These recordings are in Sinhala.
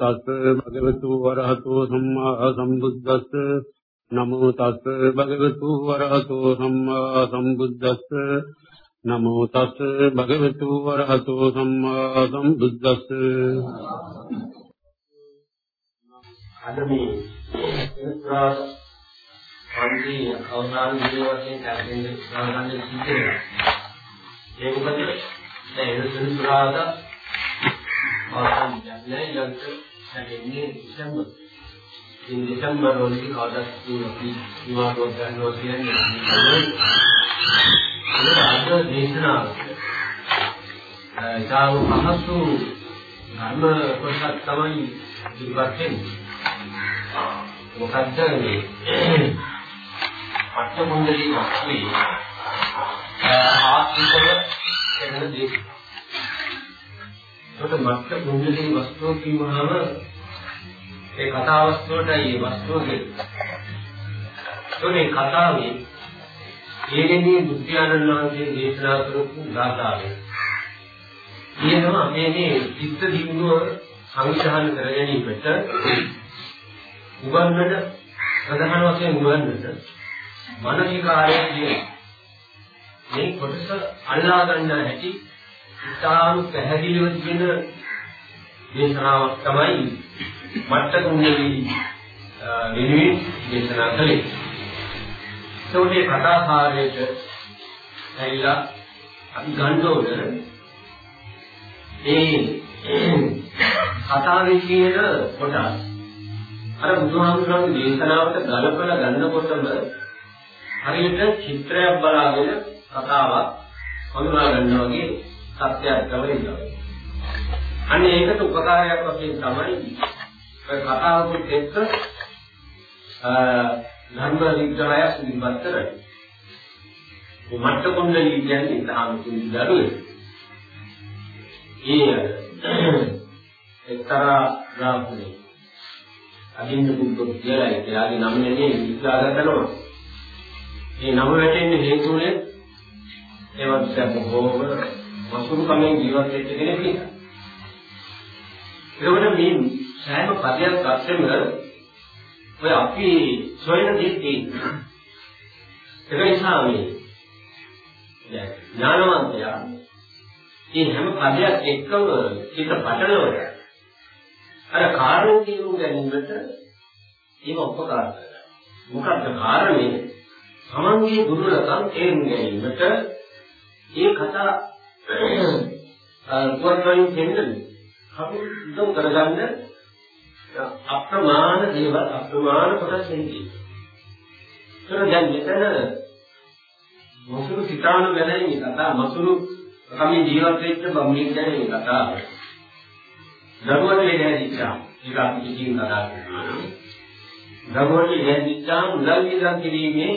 තස් භගවතු වරහතෝ සම්මා සම්බුද්දස්ස. නමෝ තස් භගවතු වරහතෝ සම්මා සම්බුද්දස්ස. නමෝ තස් භගවතු වරහතෝ සම්මා සම්බුද්දස්ස. අද මේ උත්‍රාස පන්ති අවසාන විදිය වශයෙන් කරගෙන ගන්න සිද්ධ වෙනවා. ඒක මොකද? දැන් ඒ සුදුසුරාදා අවසන් යන්නේ ඊළඟට හැදෙන්නේ දෙසැම්බර්. ඉතින් දෙසැම්බර් වලදී කවදාවත් අපි විවාදයක් ගන්නවා කියන්නේ ඒක අද දේශනාව. ඒතාව පහසු ධර්ම කොටසක් තමයි ඉදිරිපත් වෙන්නේ. මොකද්ද මේ පට්ඨමුණ්ඩලී වස්තුවේ ආත්මිකව එන දේ ඒකට මත්ක පුඤ්ජලී වස්තුව කියවහම ඒ කතා වස්තුවටයි ඒ වස්තුව කියන්නේ. ඒ කතාවේ ඊගෙදී බුද්ධානන්ද වහන්සේ දේශනා කරපු ගාථාවේ කියනවා මේ මේ චිත්ත දිනුව සංවිධාන කර ගැනීමට උගන්වන ප්‍රධාන වශයෙන් උගන්වන මානසිකාරය කියන මේ කොටස අල්ලා ගන්න හැටි ඉතාම පැහැදිලිව කියන දේශනාවක් තමයි මට්ට කුණ්‍යවි වෙනුවෙන් දේශනා කළේ. ඒකේ කතාකාරයට ඇවිල්ලා අපි ගන්න ඕන ඒ කතාවේ කියන කොටස් අර බුදුහාමුදුරන්ගේ දේශනාවට ගලපලා ගන්නකොටම හරියට චිත්‍රයක් බලාගෙන කතාවක් හඳුනා ගන්නවා වගේ සත්‍යයක් තමයි ඉන්නවා. අනේ ඒකට උපකාරයක් වශයෙන් තමයි ඔය කතාවකුත් එක්ක ධර්ම විග්‍රහය ඉදිරිපත් කරන්නේ. මේ මට්ට කුණ්ඩලී කියන්නේ දහම් කුණ්ඩ දරුවේ. ඒ එක්තරා ග්‍රාමනේ අදින්න පුදුත් කියලා එයාගේ නම නෙමෙයි විස්තර කරනවා. මේ නම වැටෙන්නේ හේතුනේ ඒවත් බොහෝම වසුරු කමෙන් ජීවත් වෙච්ච කෙනෙක් නිසා. ඒකට මේ සෑම පදයක් අස්සෙම ඔය අපි සොයන දේ තියෙනවා. ඒක නිසා මේ ඥානවන්තයා මේ හැම පදයක් එක්කම හිත පටලවලා අර කාරණේ තේරුම් ගැනීමට ඒක උපකාර කරනවා. මොකක්ද කාරණේ? සමන්ගේ දුර්වලකම් තේරුම් ගැනීමට ඒ කතා පුවත්වලින් දෙන්නේ අපි උදව් කරගන්න අප්‍රමාණ දේවල් අප්‍රමාණ කොටස් නෙන්නේ. ඒක දැන් මෙතන මසුරු සිතාන ගැන කතා මසුරු කමින් ජීවත් වෙච්ච බමුණින් ගැන කතා. දරුවට ලැබෙච්චා ඒක අපි කිසිම කතා කරනවා. දරුවට ලැබෙච්චා උදල් විදන් කිරීමේ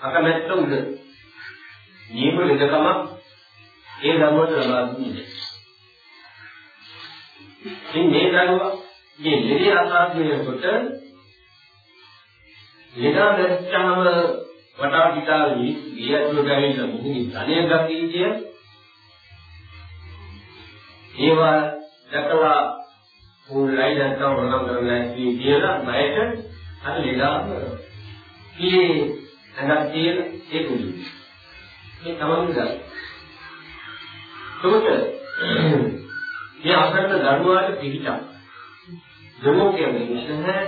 අකමැත්ත උද. නියම වෙදකමක් ඒ දරුවට ලබා දුන්නේ. ඉතින් මේ දරුවා මේ ලෙඩේ අසාධ්‍යයකට ලෙඩා දැච්චාම වටා පිටා ගියතුල ගෑවිලා මුහුණේ ධනය ගතිය ඒවා දැකලා උන්ලයි දැක්කම වරනම් කරන්නේ කියලා බයට අර ලෙඩාම කී ඇඟක් තියෙන ඒ කුඩු මේ තමයි ගන්න එතකොට මේ අසන්න දරුවාට පිළිචක් දෙමෝ කියන්නේ නැහැ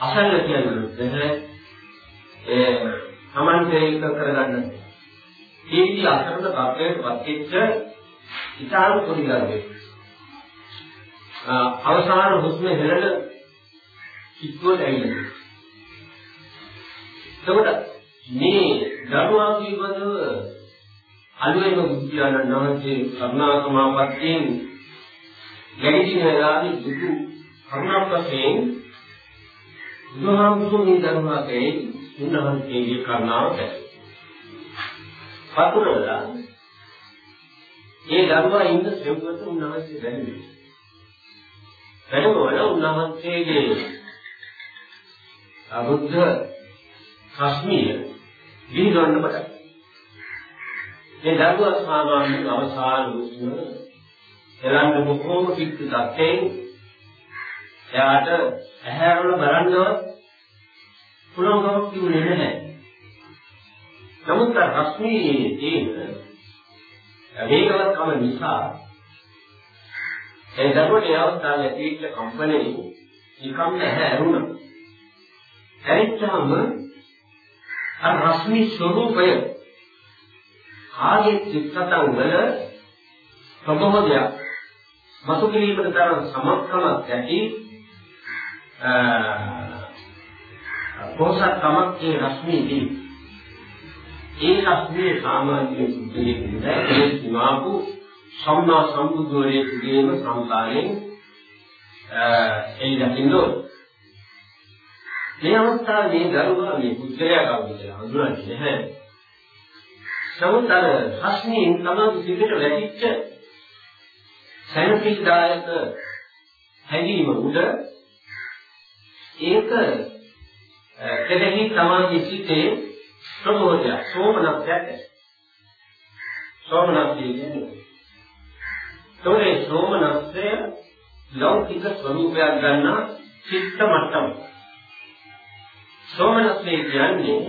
අසන්න කියන්නේ නැහැ ඒ සමන්තේ එක කරගන්න. කීටි අසන්න තත්ත්වයට පත්වෙච්ච ඉතාලු පොඩි දරුවෙක් අවසාන හුස්ම හෙළන කිත්තුවට ඇවිල්ලා එතකොට මේ දරුවා පිළිබඳව අලුයම බුද්ධයාණන් වහන්සේ කරුණා සමාපත්තියෙන් ගැටි වෙලාවේ දුක කරුණාවක් වශයෙන් බුදුහාමුදුරුවෝ ධර්මයේ උන්වහන්සේගේ කරුණාව දැක්කා. පතුරලා ඒ දරුවා ඉන්න සෙව්වත උන්වහන්සේ දැනෙන්නේ. වැඩමවල උන්වහන්සේගේ අබුද්ධ රශ්මිය විහිදවන්න පටන් මේ දරුවා සාමාන්‍ය අවසාන උස්ම එලන්න බොහෝම පිටු තත්ත්වයෙන් එයාට ඇහැරවල බලන්නවත් පුළුවන්කමක් තිබුණේ නැහැ. නමුත් රශ්මියේ තියෙන වේගවත්කම නිසා ඒ දරුවට ඒ අවස්ථාවේ ඇතිවෙච්ච කම්පණය නිකම් නැහැ ඇරුණා. ඇරිච්චාම අර රශ්මි ස්වરૂපය ආගේ චිත්තතන් වල ප්‍රබෝධයක් මතු කිරීමට තරම් සමත්කමක් ඇති පොසත්කමක් ඒ රශ්මියේදී ඒ රශ්මියේ සාමාන්‍ය සුද්ධියේ ඒ සීමාපු සම්මා සම්බුද්ධෝරේතුගේම සංකාරයෙන් එයි දකින්නෝ මේ අවස්ථාවේ මේ දරුවා මේ පුත්‍රයා කවුද කියලා හඳුනන්නේ නැහැ. සමුතර රශ්මියෙන් තමයි පිටට වැටිච්ච සැනසීමදායක හැඟීම උඩ ඒක කෙරෙහි තමයි සිටේ ප්‍රබෝධය සෝමනස්යක් සෝමනස්ය කියන්නේ තෝරේ සෝමනස්ය ලෞකික ස්වરૂපයක් ගන්න චිත්ත මට්ටම. සෝමනස්ය කියන්නේ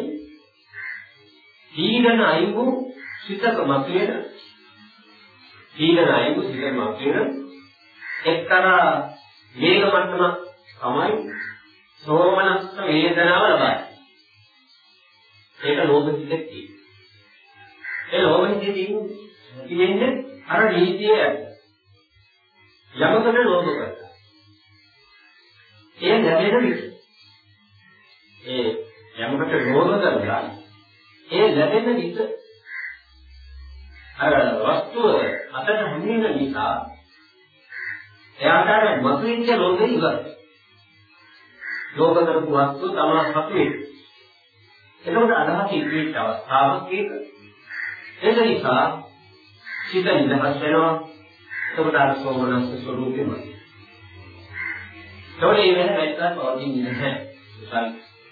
දීගන අයිබු සිතක මතුවෙන දීගන අයිබු සිතක මතුවෙන එක්තරා වේග මට්ටමක් තමයි සෝමනස්ස වේදනාව ලබන්නේ. ඒක ලෝභ හිතේ තියෙන්නේ. ඒ ලෝභ හිතේ තියෙන්නේ අර නීතිය යමකට ලෝභ කරනවා. ඒ ලැබෙන විට ඒ යමකට ලෝභ කරලා ඒ ලැබෙන විට අර වස්තුව අතට හම්බෙන නිසා එයාට මතුවෙච්ච ලෝභය ඉවරයි. ලෝභ කරපු වස්තුව තමයි හසු වෙන්නේ. එතකොට අදහස ඉක්විච්ච අවස්ථාවක් ඒක. ඒක නිසා සිත නිදහස් වෙනවා. එතකොට අර සෝමනස්ස ස්වરૂපෙම. ඒතකොට මේ වෙන වැටක් පවතින්නේ නැහැ. ඒසල්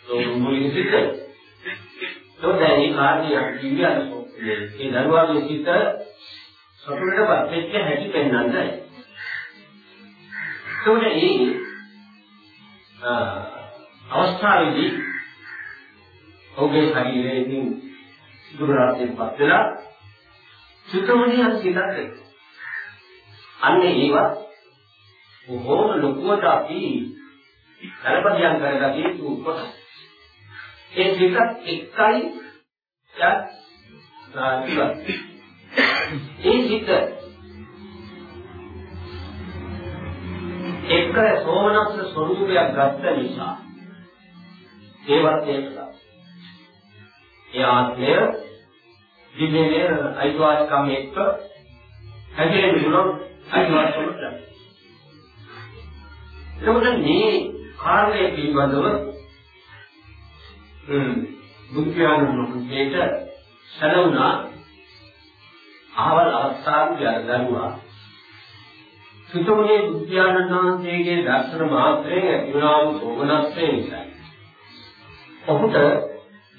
ලෝභමුලින් සිත. ඒතකොට මේ කාර්යය අපි කිව්වේ අර ඒ දරුවාගේ සිත සතුටටපත් වෙච්ච හැටි පෙන්වන්නයි. ඒතකොට ඒ අවස්ථාවේදී ඔහුගේ ශරීරයේ ඉතින් දුරාසෙන්පත් වෙලා චිත්තමණිය සිතක් අන්නේ ඒවා බොහෝම ලොකුවට අපි කලපදියම් කරගatiya යුතු කොට ඒ සිතක් එකයි යත් ඒ සිත එක සෝමනස්ස ස්වરૂපයක් ගත්ත නිසා ඒවත් ඒකලා. ඒ ආත්මය දිව්‍යමය අයිතිවාසිකම් එක්ක හැදෙන්න පුළුවන් අයිතිවාසිකම් ලැබෙනවා. එතකොට මේ කාර්යය පිළිබඳව හ්ම් බුද්ධයාණන්ට සැලුණා අහවල් අවස්ථාවේ අර දරුවා සුතමනේ බුද්ධයාණන් වහන්සේගේ දර්ශන මාත්‍රයෙන් ඇතිවනා වූ සෝමනස්සේ නිසා. ඔහුට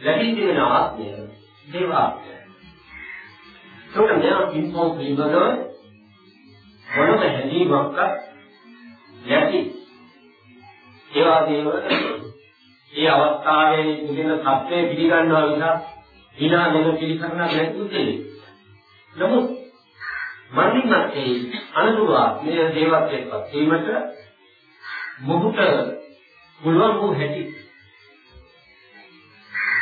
ලැබී තිබෙන ආත්මය දේවාත්මය. ඒකට මෙයා පින්පොන් පිළිබඳව මොනම හැඟීමක් නැති ඒ වගේම ඒ අවස්ථාවේ තිබෙන සත්‍යය පිළිගන්නවා විනා විනා දෙන පිළිකරණක් නැතුව නමුත් මන්දිමත් ඒ අනුදුව මේ දේවත්වයටපත් වීමට මොහුට පුළුවන් වූ හැටි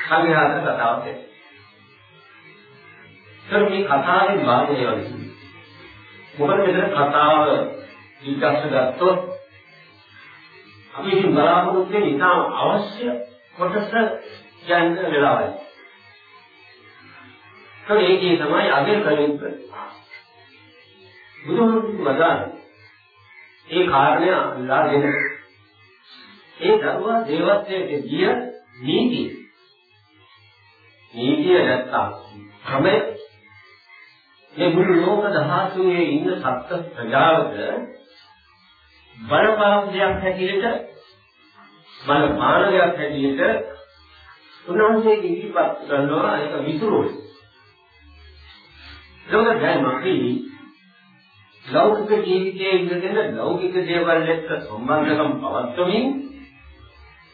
සංඝයාත කතාවක් ඒක මේ කතාවෙන් වාදනය වෙන්නේ මොකද මෙතන කතාව ඊටස්ස ගත්තොත් අපි ඉතින් බලාපොරොත්තු වෙන ඉතාම අවශ්‍ය කොටස කියන්න වෙලාවයි ඒක ඒකේ තමයි අගය කලින්ප. බුදුහාමුදුරුවෝ වදාළේ ඒ කාරණය අල්ලා දෙන. ඒ දරුවා දේවත්වයට ගිය නීතිය. නීතිය නැත්තම් ක්‍රමය මේ මුළු ලෝක දහසුවේ ඉන්න සත්ත්ව ප්‍රජාවට බලපාලනයක් හැටියට බල මානවයක් හැටියට උන්වහන්සේ ඉදිරිපත් කරනවා ඒක විසුරුයි. ඒක දැන් අපි ලෞකික ජීවිතයේ ඉඳගෙන ලෞකික දේවල් එක්ක සම්බන්ධකම් පවත්වමින්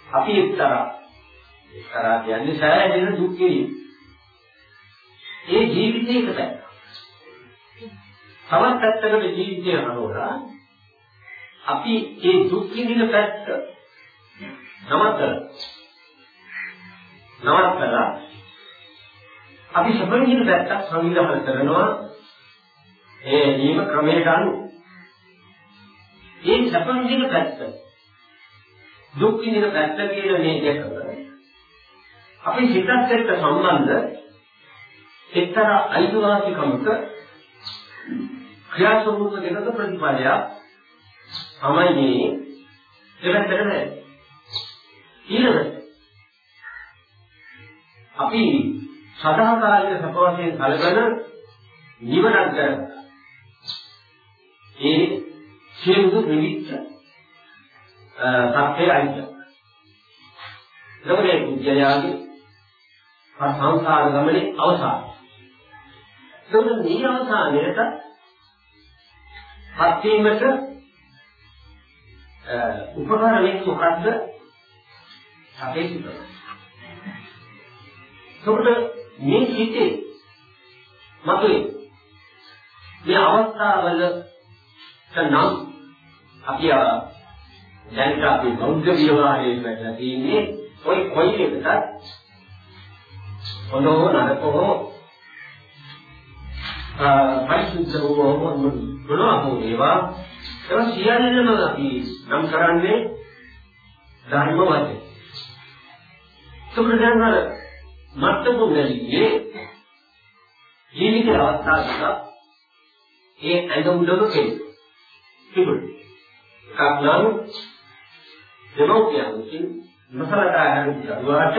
අපි එක්තරා එක්තරා කියන්නේ සෑහෙන දුක් විඳින. ඒ ජීවිතයක පැත්ත. තවත් පැත්තකට ජීවිතය හරවලා අපි ඒ දුක් විඳින පැත්ත නවත්තලා නවත්තලා අපි සබඳින පැත්තක් සංවිධානය කරනවා. ඒ නියම ක්‍රමයට අනුව. ඒ සබඳින පැත්ත. දුක් විඳින පැත්ත කියන මේ දෙක අපි සිතත් එක්ක සම්බන්ධ එක්තරා අයිතිවාසිකමක ක්‍රියාස්වරූප දෙකක ප්‍රතිපලයක් තමයි මේ දෙකට නැහැ ඊළඟට අපි සදාකාලික සප වශයෙන් කලබල නිවනක් කරගන්නවා. ඒ සියලු නිවිච්ච සත්‍යය අයිති. එතකොට පුජ්‍යයාගේ සංසාර ගමනේ අවසානය. එතකොට මේ අවසානයේට පත් වීමට උපකාර වෙන්නේ මොකද්ද? අපේ සිත. එතකොට මේ සිතේ මතුවේ. මේ අවස්ථාවල නම් අපි දැන් අපි බෞද්ධ විවහාරයේ වැඩලා තියෙන්නේ ඔය කොයි එකද හොඳෝ නරකෝ පරිසුද්ධ වූ මොනවා හෝ ඒවා ඒක සියල්ලම අපි නම් කරන්නේ ධර්ම වශයෙන්. සුප්‍රදාන මත්තමුගලියේ ජීවිත අවස්ථාවක ඒ ඇඳුම්ඩම කෙරේ. තිබුණා. කම්නම් දෙමෝපියන් විසින් මසලතා හැරුම් දරුවාට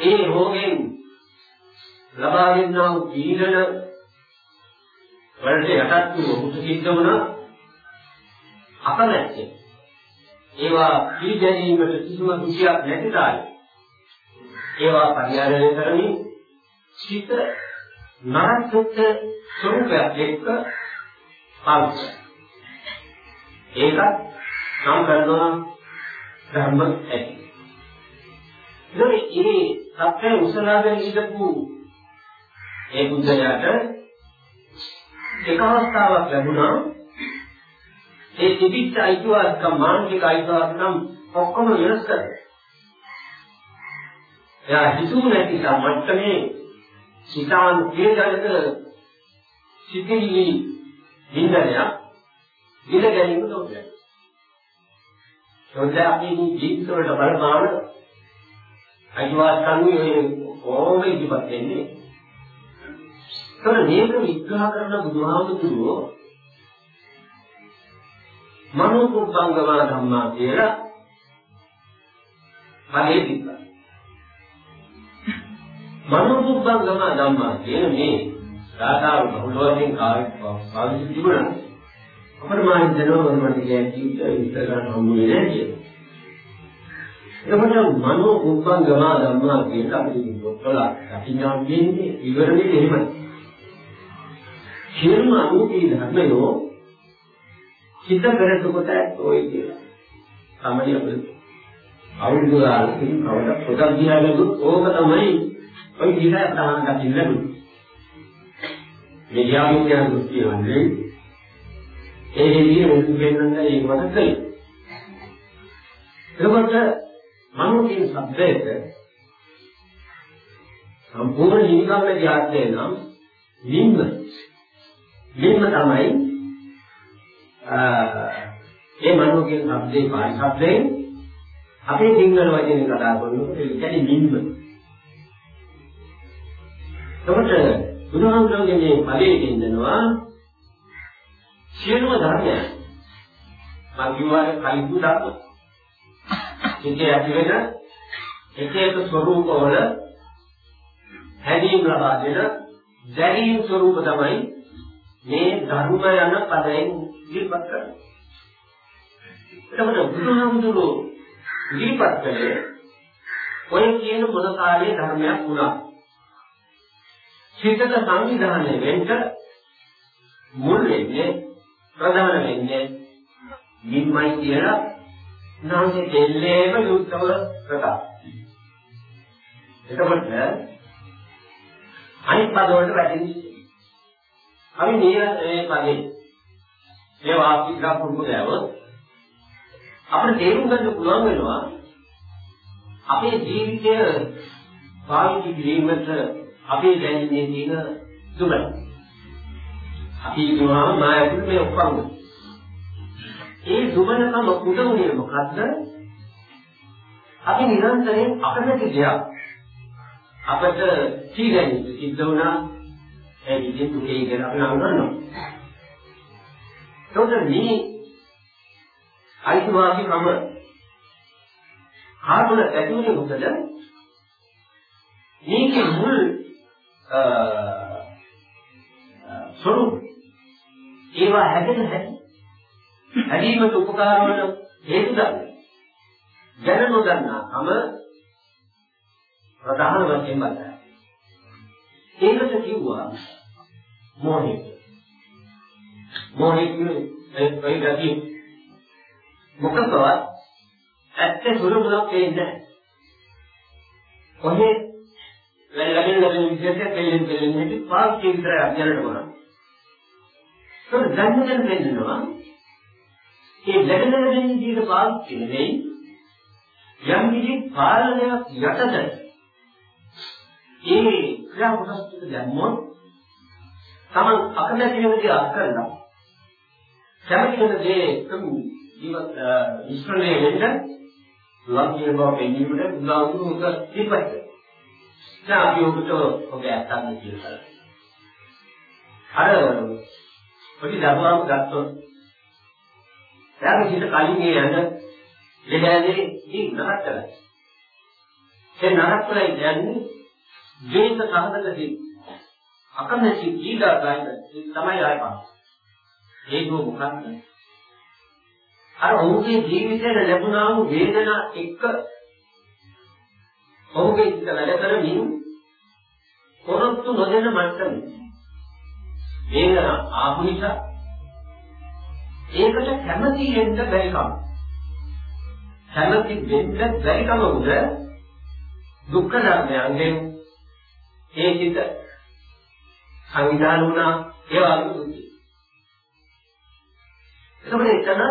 ඒ රෝගෙන් ලබා දෙන්නා වූ පීඩන වලට යටත් වූ ඔහුට සිද්ධ වුණ අකමැත්තෙන් ඒවා පිළිගැනීමට කිසිම රුචියක් නැති තාලේ ඒවා පරිහරණය කරමින් සිත නරකට ස්වરૂපයක් එක්ක පාවිච්චි ඒකත් නම් කරනවා ධර්ම ඇති. ඉතින් ඒ සත්‍ය උසලාගෙන ඉඳපු ඒ බුද්ධයාට එක අවස්ථාවක් ලැබුණා ඒ තිබිච්ච අයිතිවාසිකම් මානසික අයිතිවාසිකම් ඔක්කොම වෙනස් කරලා. එයා හිතුව නැති මට්ටමේ සිතාන් පිළිගන්නක සිතිවිලි විඳනයක් විඳ ගැනීම තෝරන්නේ. ඒකද අපි මේ ජීවිත වලට බලපාන අයිතිවාසිකම් කොහොමද ඉදිරිපත් වෙන්නේ? ඒතර මේක විග්‍රහ කරන බුදුහාමුදුරුවෝ මනෝපුබ්බංගම ධම්මා කියලා පදේ තිබ්බා. මනෝපුබ්බංගම ධම්මා කියන මේ රාතාව බහුල වශයෙන් කාර්ය පාවිච්චි තිබුණා. අපිට මා හිතනවා මම කියන්නේ ජීවිතය විස්තර කරන්න හම්බුනේ නැහැ කියලා. එතකොට මනෝපුබ්බංගම ධම්මා කියන අපේ පොත්වල දකින්නවා කියන්නේ ඉවරනේ එහෙමයි. සියලුම අනුකී ධර්මයෝ සිත පෙරට කොට ඔය කියලා. තමයි අපේ අවුරුදු ගානකින් කවද පොතක් දිහා බැලුවොත් ඕක තමයි ඔය දිහා තහනම් දකින්න ලැබුණේ. මේ යාමිකයන් කියන්නේ ඒ විදිහේ මුතු වෙනන්න ඒක මතක කළේ. එතකොට මනෝකින් සබ්දයට සම්පූර්ණ නිවිකම්ම ධ්‍යානය නම් නිම්ම නිම්ම තමයි ඒ මනෝකින් සබ්දේ පායි සබ්දේ අපේ සිංහල වචනේ කතා කරනකොට ඒ කියන්නේ නිම්ම. එතකොට බුදුහාමුදුරන්ගේ මේ පදේ දෙන්නවා සියලුම ධර්මයන් මම කිව්වා කලිපු ධර්ම. ඒකේ ඇති වෙන එක එක ස්වરૂපවල හැදීම් ලබා දෙන දැරීම් ස්වરૂප තමයි මේ ධර්ම යන පදයෙන් ඉදිරිපත් කරන්නේ. එතකොට බුදුහාමුදුරුවෝ ඉදිරිපත් කළේ ඔය කියන මොන කාලයේ ධර්මයක් වුණා. චිතක සංවිධානය වෙන්න මුල් වෙන්නේ ප්‍රධාන වෙන්නේ නිම්මයි කියලා උන්වහන්සේ දෙල්ලේම යුද්ධවල ප්‍රකාශ. එතකොට අනිත් පදවලට වැටෙන්නේ. අපි මේ මේ පදේ ඒ වාක්‍ය ගන්න පුළුවන් අපිට තේරුම් ගන්න පුළුවන් වෙනවා අපේ ජීවිතය පාවිච්චි කිරීමට අපේ දැනෙන්නේ තියෙන දුබල. අපි කියනවා මායකුල් මේ ඔක්කොම. ඒ දුබලකම උදවුනේ මොකද්ද? අපි නිරන්තරයෙන් අකමැති දෙයක් අපට සීගැනීම සිද්ධ වුණා ඒ විදිහට දුකේ ඉගෙන අපි නම් කරනවා. ඒකට මේ අයිතිවාසිකම කාටද ඇතුලේ මොකද? මේකේ මුල් ස්වરૂප ඒවා හැදෙන හැටි හැදීමට උපකාර වන හේතු දන්නේ. දැන නොදන්නාකම ප්‍රධාන වශයෙන් බලයි. ඒකට කිව්වා මොහේ. මොහේ කියන්නේ ඒ වගේ මොකක්වත් ඇත්ත ස්වරූපයක් දෙන්නේ නැහැ. කොහේ ලැබෙන ලැබෙන විදිහට දෙලෙන් දෙලෙන් හිටි පාස්කේ විතරයි අධ්‍යයනය කරනවා. ඒක දැනගෙන දෙන්නවා. ඒ ලැබෙන ලැබෙන විදිහට පාස්කේ නෙවෙයි යම් කිසි පාලනයක් යටතේ ඒ ක්‍රියා කොටස් ටික දැම්මොත් තමන් අකමැති වෙන දේ අත්කරලා කැමති වෙන දේ ජීවත් ඉස්මනේ වෙන්න ලං කියන බව පෙන්වීමට බුදුහාමුදුරුවෝ උක දීපත්. දැන් අපි ඔබට ඔබ ඇත්තක් කියලා. අර පොඩි දරුවාම ගත්තොත් එයාගේ සිත කලින් ඒ යන ලෙඩෑනේ ඉතින් නරත්තලා. ඒ නරත්තලා කියන්නේ ද්වේෂ සහගතදී අකමැති පීඩා ගන්න තමයි ආයපා. ඒක මොකක්ද? අර ඔහුගේ ජීවිතේ ලැබුණා වූ වේදනා එක්ක ඔහුගේ ඉත වැඩ කරමින් කොරොත්තු නොදෙන මට්ටමේ වේදනා ආපු නිසා ඒකට කැමති වෙන්න බැරිකම කැමති වෙන්න බැරිකම උද දුක්ඛ ධර්මයන්ගෙන් ඒ චිත සංවිධාන වුණා ඒ වගේ දුක්. ඒකම එතන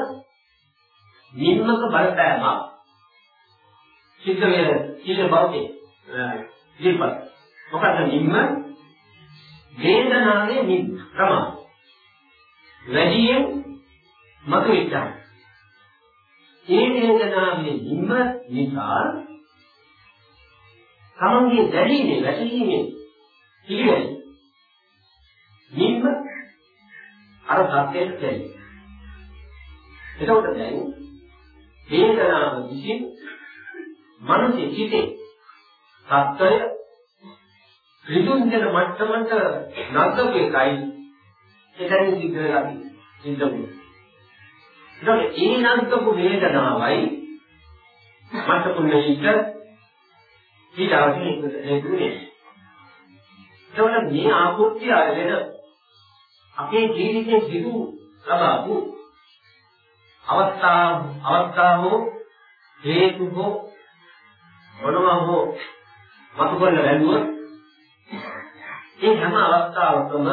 නිම්මක බලපෑමක් සිද්ධ වෙන සිද්ධ බවකේ. දීපත් මොකද නිම්ම? වේදනාවේ නිම් ප්‍රමාණ වැඩියෙන් මතුවෙච්චා ඒ වේදනාවේ නිම්ම නිසා තමන්ගේ දැරීමේ වැටීමේ පිළිවෙල නිම්ම අර සත්‍යයට දෙන්නේ එතකොට දැන් වේදනාව විසින් මනසේ සිටේ සත්‍යය ඍජුන් දෙන මට්ටමට නග්ගපු එකයි එතනින් සිද්ධ වෙලා සිද්ධ වුනේ. ඒකට ඒ නග්ගපු වේදනාවයි මට පුණ්‍යික ඊටවට හේතුනේ. ඒතකොට මේ ආපෘත්‍ය අරගෙන අපේ ජීවිතයේ සිදු ලබපු අවස්ථා අවස්ථාවෝ හේතු හෝ මොනවා හෝ මතු කරන බැලුවොත් ඒ හැම අවස්ථාවකම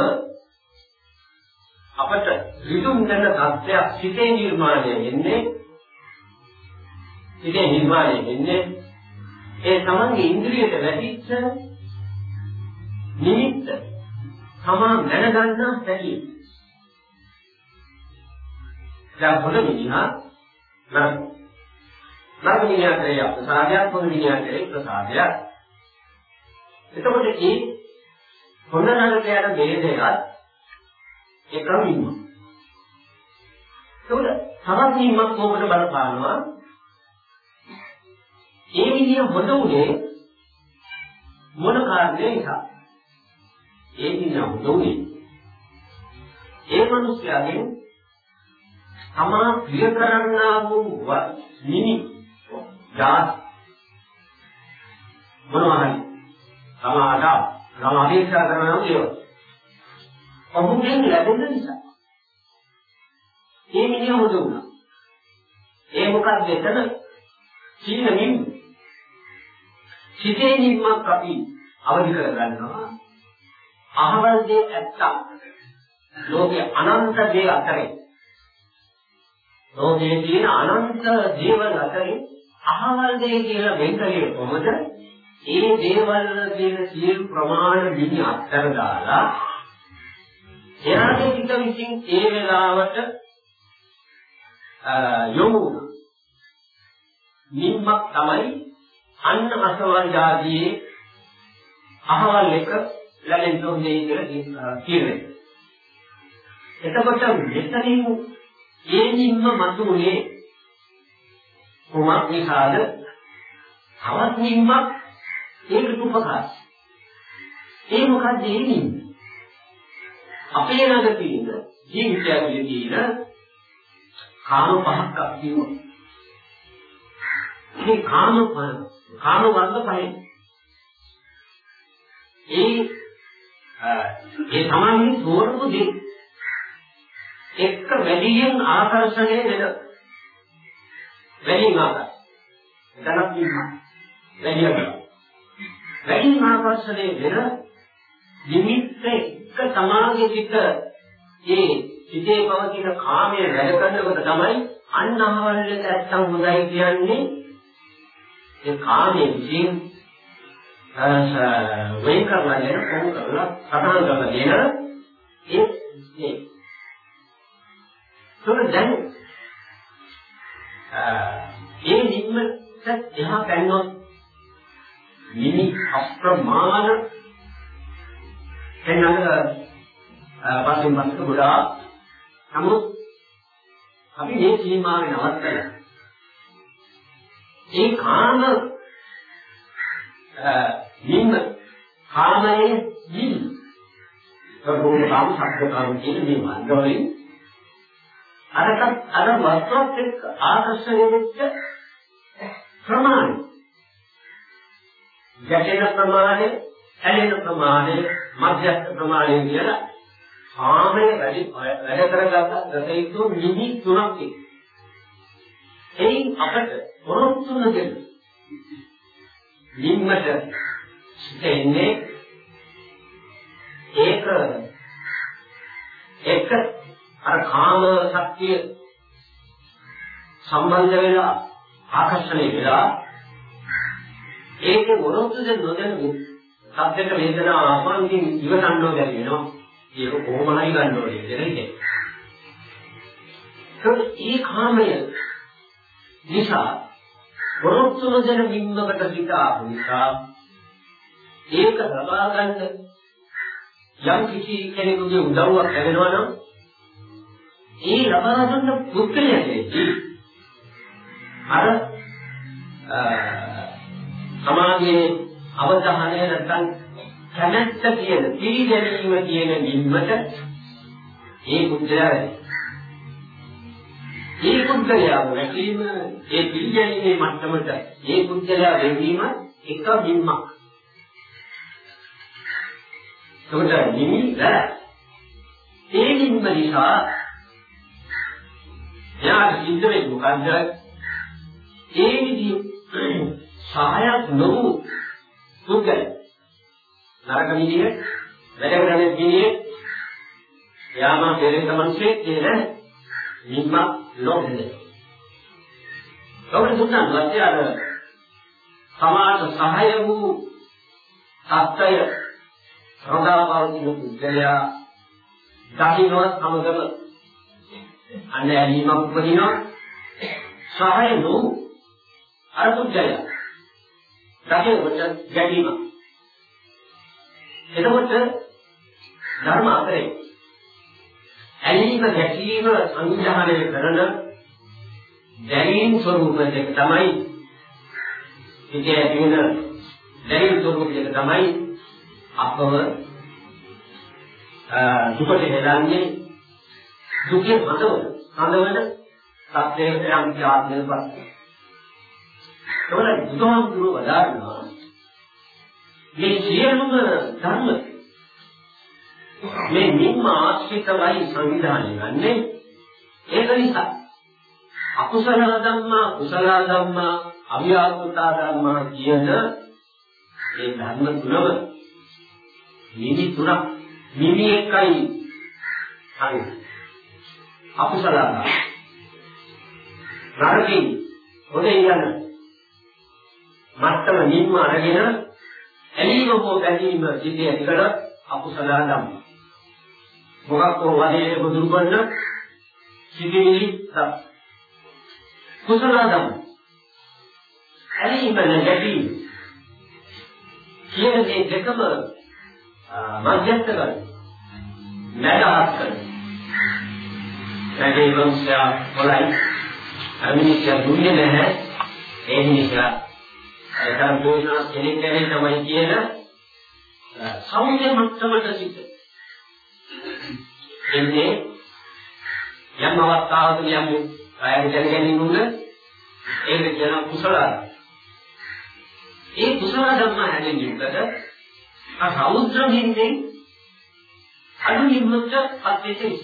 අපට ඍතුම් කරන තත්ත්වයක් සිතේ නිර්මාණය වෙන්නේ සිතේ නිර්මාණය වෙන්නේ ඒ තමන්ගේ ඉන්ද්‍රියට වැටිච්ච නිමිත්ත තමන් දැනගන්නා සැලීම දැන් හොඳ මිනිහා නරක නරක මිනිහා කරේ අප්‍රසාදයක් හොඳ මිනිහා කරේ ප්‍රසාදයක් එතකොට ඒ හොඳ නරක යන ભેදයක් එකම ඉන්නවා. ඒකට තවත් නිමක් කොහොමද බලපානවා? ඒ විදිය හොඳ උනේ මොන කාරණේ නිසා? ඒ විදිය හොඳ උනේ ඒ මිනිස්යාගෙන් තමා ප්‍රිය කරන්නා වූ නිනි දාස් මොනවායි සමාදා සමාදේශා කරනවා කියනවා. ඔහුගෙන් ලැබෙන නිසා. ඒ මිනිහ හොඳ වුණා. ඒ මොකක්ද එතන? සීන නිම්. සිතේ නිම්මක් අපි අවදි කර ගන්නවා. අහවල් දේ ඇත්ත. ලෝකේ අනන්ත දේ අතරේ. ලෝකයේ තියෙන අනන්ත දේවල් අතරේ අහවල් දේ කියලා වෙන් කලේ කොහොමද? ඒ දේවල් කියන සියලු ප්‍රමාණ විදි අත්තර දාලා එයාගේ හිත විසින් ඒ වෙලාවට යොමු නිම්මක් තමයි අන්න අසවල් ජාතියේ අහවල් එක ලැබෙන්න ඕනේ කියලා කියන්නේ. එතකොට මෙතනින් ඒ නිම්ම මතුනේ කොමක් නිසාද? තවත් නිම්මක් ඒකට උපකාර. ඒ මොකද ඒ නිම්ම? අපේ ළඟ තියෙන ජීවිතයේ තියෙන කාම පහක් තියෙනවා. මේ කාම කාම වර්ග පහයි. ඒ ඒ තමයි සෝරපු දේ. එක්ක වැඩියෙන් ආකර්ෂණය වෙන වැඩිම ආකර්ෂණය. එතනක් ඉන්නවා. වැඩිම. වැඩිම ආකර්ෂණය වෙන නිමිත්ත එක්ක සමාගයේ පිට ඒ සිතේ පවතින කාමයේ වැඩ කරනකොට තමයි අන්නහවල්ලට නැත්තම් හොඳයි කියන්නේ ඒ කාමයේ විසින් වෙන් කරලා දෙන කොහොම කරලා සටහන් කරලා දෙන ඒ ඒ තොර දැන් එහා පැනනොත් මිනි අප්‍රමාණ එන්නඟ පස්සේ මස්ක ගොඩාක්. නමුත් අපි මේ සීමාවේ නවත්තලා ඒ කාම නිම්ම කාමයේ නිල්. ප්‍රබෝධ කාම සත්‍ය කාම කියන මේ මාර්ගවලින් අරකට අර වස්තුවත් එක්ක ආකර්ෂණය වෙච්ච ප්‍රමාණය ගැටෙන ප්‍රමාණය ඇලෙන ප්‍රමාණය මධ්‍යස්ථ ප්‍රමාණය කියලා කාමයේ වැඩි වැඩ කරගත්ත ගතයුතු නිදි තුනක් තියෙනවා. එයින් අපට පොරොත්තු නොදෙන්න. නිම්මට සිටෙන්නේ ඒක එක අර කාම ශක්තිය සම්බන්ධ වෙලා ආකර්ෂණය වෙලා ඒක මොනොත්ද නොදැන සත්‍යක වේදනාව ආපන්කින් ඉවසන්නෝ බැරි වෙනවා ඒක කොහොම හරි ගන්න ඕනේ කියන එක. ඒ කාමය නිසා වරොත්තු නොදැන නිම්මකට පිට ආපු නිසා ඒක ලබා ගන්න යම් කිසි කෙනෙකුගේ උදව්වක් ලැබෙනවා නම් ඒ ලබා ගන්න පුද්ගලයාගේ අර සමාජයේ අවධානය නැත්නම් කැමැත්ත කියන පිළිගැනීම කියන නිම්මට ඒ පුද්ගලයා ඒ පුද්ගලයා වැටීම ඒ පිළිගැනීමේ මට්ටමට ඒ පුද්ගලයා වෙවීම එක නිම්මක්. ඒකට නිමි වැර. ඒ නිම්ම නිසා යා සිද්ධ වෙන්නේ මොකද්ද? ඒ විදිහ සහායක් නොවු පුද්ගලයා නරක විදිය වැඩ කරන විදිය යාම පෙරේ තමන්සේ කියන නිම්ම ලෝකෙද? ඔබට දුන්නා. ලක්ෂ්‍යය සමාජ සහාය වූ සත්‍යය සදාපවතින පුද්ගලයා දකින්නවත් සමගම අන්න ඇලීමක් උපදිනවා. සහාය නොවු අර පුද්ගලයා දකින්නකොට ගැටීමක් එතකොට ධර්ම අතරේ ඇලීම ගැටීම සංවිධානය කරන දැරීම් ස්වરૂප දෙක තමයි ඉතින් ඇතිවෙන දැරීම් ස්වરૂප දෙක තමයි අපව දුකට හෙලන්නේ දුකේ හදවත හදවත සත්‍යයට යම් ආත්මයක් පස්සේ ඒවල බුදුහාමුදුරුවෝ වදාරනවා මේ සියලුම ධර්ම මේ නිම්ම ආශ්‍රිතවයි සංවිධානය ගන්නේ. ඒක නිසා අකුසල ධම්මා කුසල ධම්මා අවියාකුතා ධම්මා කියන මේ ධර්ම තුනම නිදි තුනක් නිදි එකයි හරි. අකුසල ධම්මා නරකින් හොදේ යන මත්තම නිම්ම අරගෙන ඇලීම හෝ බැඳීම සිටේ ඇතිකර අකුසල ධම්ම. මොකක් හෝ වදේ බුදුරු කරන සිටිවිලි තත්. කුසල ධම්ම. ඇලීම නැගී කියන මේ දෙකම මධ්‍යස්ථ කරගන්න. නැදහත් කරගන්න. නැගේ වංශය වලයි අමිනික දුන්නේ නැහැ ඒ නිසා ඒකම පොයිනා කෙනෙක් ගැන තමයි කියන සෞම්‍ය මට්ටමට සිට. එන්නේ යම් අවස්ථාවක යම් අය දැනගැනීම උන ඒක කියන කුසල ඒ කුසල ධර්ම හැදෙන්නට අ සමුද්‍ර හින්දෙන් අඩු නිම්මත අත්‍යතේ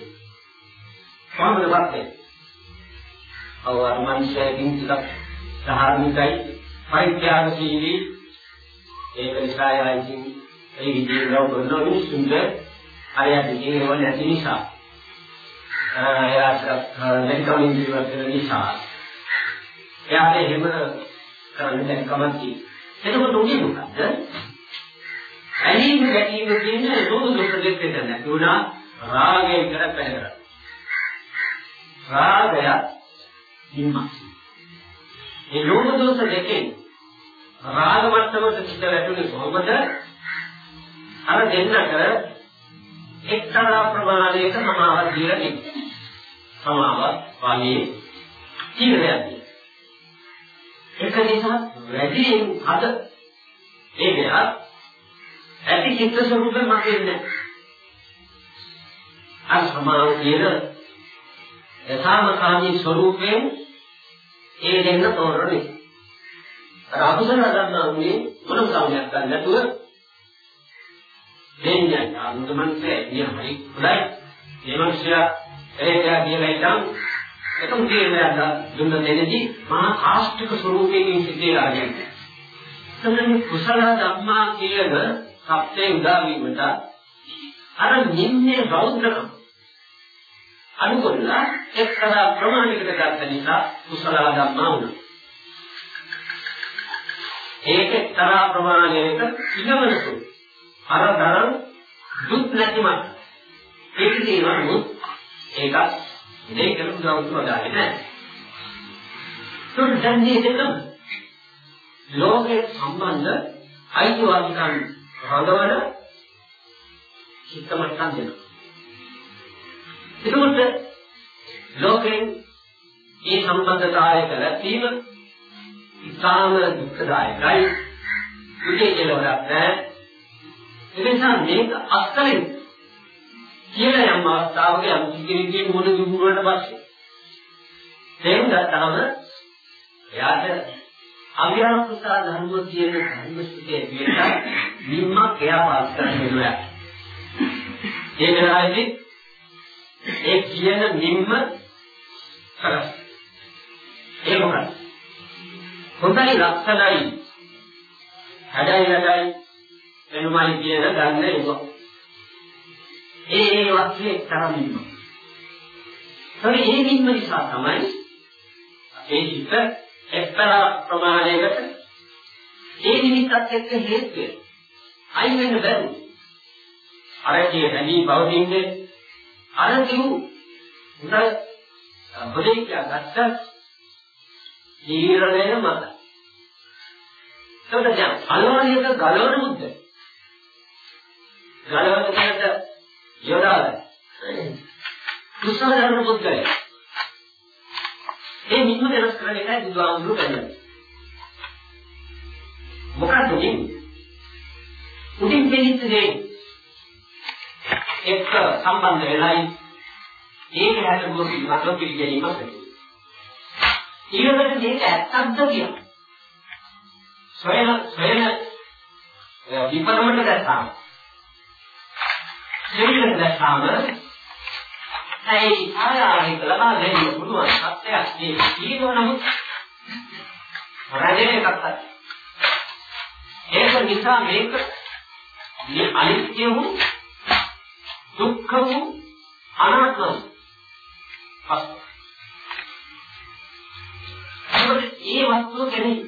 කොහොමද වත්තේ අවර් මනුෂ්‍යයකින් ටිකක් ධාර්මිකයි. පරිත්‍යාගශීලී ඒක නිසා යයිකින් ඒ විදිහට කරන මිනිස්සුන්ට අයත් ජීවන නැති නිසා එයාට නැකමින් ජීවත් වෙන නිසා එයාට එහෙම කරන්න දැන් කමක් එතකොට උගේ මොකද්ද? ඇලීම ගැටීම කියන්නේ රෝධ දුක දෙක දෙන්න. ඒුණා රාගය කර පැහැර. රාගය නිම්මයි. මේ ලෝභ දෝෂ දෙකෙන් රාග මට්ටමට සිත වැටුනේ කොහොමද? අර දෙන්නට එක්තරා ප්‍රමාණයක සමාවක් දීලා තිබෙනවා. සමාවක් වාගේ තීරණයක්. ඒක නිසා වැඩියෙන් අද ඒ දෙයක් ඇති චිත්ත ස්වરૂපෙ මගෙන්නේ අර සමාව කියන යථාමකාමී ස්වરૂපයෙන් ඒ දෙන්න තෝරන්නේ. අර අකුසල ගන්නවා උනේ මොන සාමයක් ගන්න නැතුව දෙන්නේ අනුගමනසේ නියමයි හොඳයි. මේ මිනිස්සයා ඒක කියලා ඉතින් එකම තේරෙන්න දුන්න දෙනදී මහා ආස්තික ස්වરૂපයෙන් සිටේ ආගෙන. තමයි කුසල ධම්මා කියන සත්‍යය උදා වීමට අර නින්නේ බෞද්ධකම අනුකොල්ලා එක්තරා ප්‍රමාණයකට ගත්ත නිසා කුසල ධම්මා වුණා. ඒක එක්තරා ප්‍රමාණයක ඉනවනසු අර තරම් දුක් නැතිම ඒක තියෙනවා ඒක දෙකම උදාහරණ නැහැ. තුන් දැන්නේ දෙකම ලෝකයේ සම්බන්ධ අයිතිවාසිකම් රඳවන චිත්තමට්ටම් දෙනවා. එතකොට ලෝකයෙන් මේ සම්බන්ධතාවයක ලැබීම ඉතාම දුක්ඛදායකයි. දුකේ කෙලවරක් නැහැ. ඒ නිසා මේක අත්කලින් කියලා යම් අවස්ථාවක යම් කිසිකෙනෙක්ගේ මොන දුරුවට පස්සේ තේරුම් ගත්තාම එයාට අවිරාමතා ධර්ම කියන ධර්ම සුඛයේ විතර නිම්මක් එයා පාස් කරන්න වෙනවා. ඒ වෙලාවේදී ඒ කියන නිම්ම කරස්. ඒ මොකක්ද? හොඳයි ලක්ෂණයි. හැඩයි හැඩයි එනුමයි කියන ගන්න ඒක. ඒ ඒ වාක්‍යයේ තරම් නිම්ම. හරි ඒ නිම්ම නිසා තමයි අපේ හිත එක්තරා ප්‍රමාණයකට ඒ නිමිත්තත් එක්ක හේතු වෙන. අයින් වෙන්න බැරි. අර කිය හැදී බවදින්නේ අර කිව් උදේ හොදේ ගත්ත ජීවිරණය මත. ඒකට දැන් අලවණියක ගලවන මුද්ද. ගලවන දෙයට යොදාලා කුසල ධර්ම පුද්ගලයා ඒ නිම්ම වෙනස් කරන එකයි බුදුහාමුදුරු කියන්නේ. මොකක්ද මේ? උදින් දෙලිත් දෙන්නේ එක්ක සම්බන්ධ වෙලයි ඒක හැට දුර පිළිබඳව පිළිගැනීමක් ඇති. ඊළඟට මේක ඇත්තක්ද කියලා. සොයන සොයන විපරමට දැක්කාම. දෙවියන් දැක්කාම ඒ ආයාරික ලබා දෙන්න පුළුවන් සත්‍යයක් මේ ජීවනම රජේ එකක් ඒක නිසා මේක මේ අනිත්‍ය වූ දුක්ඛ වූ අනාත්ම වූ ඒ වස්තුව කෙරෙහි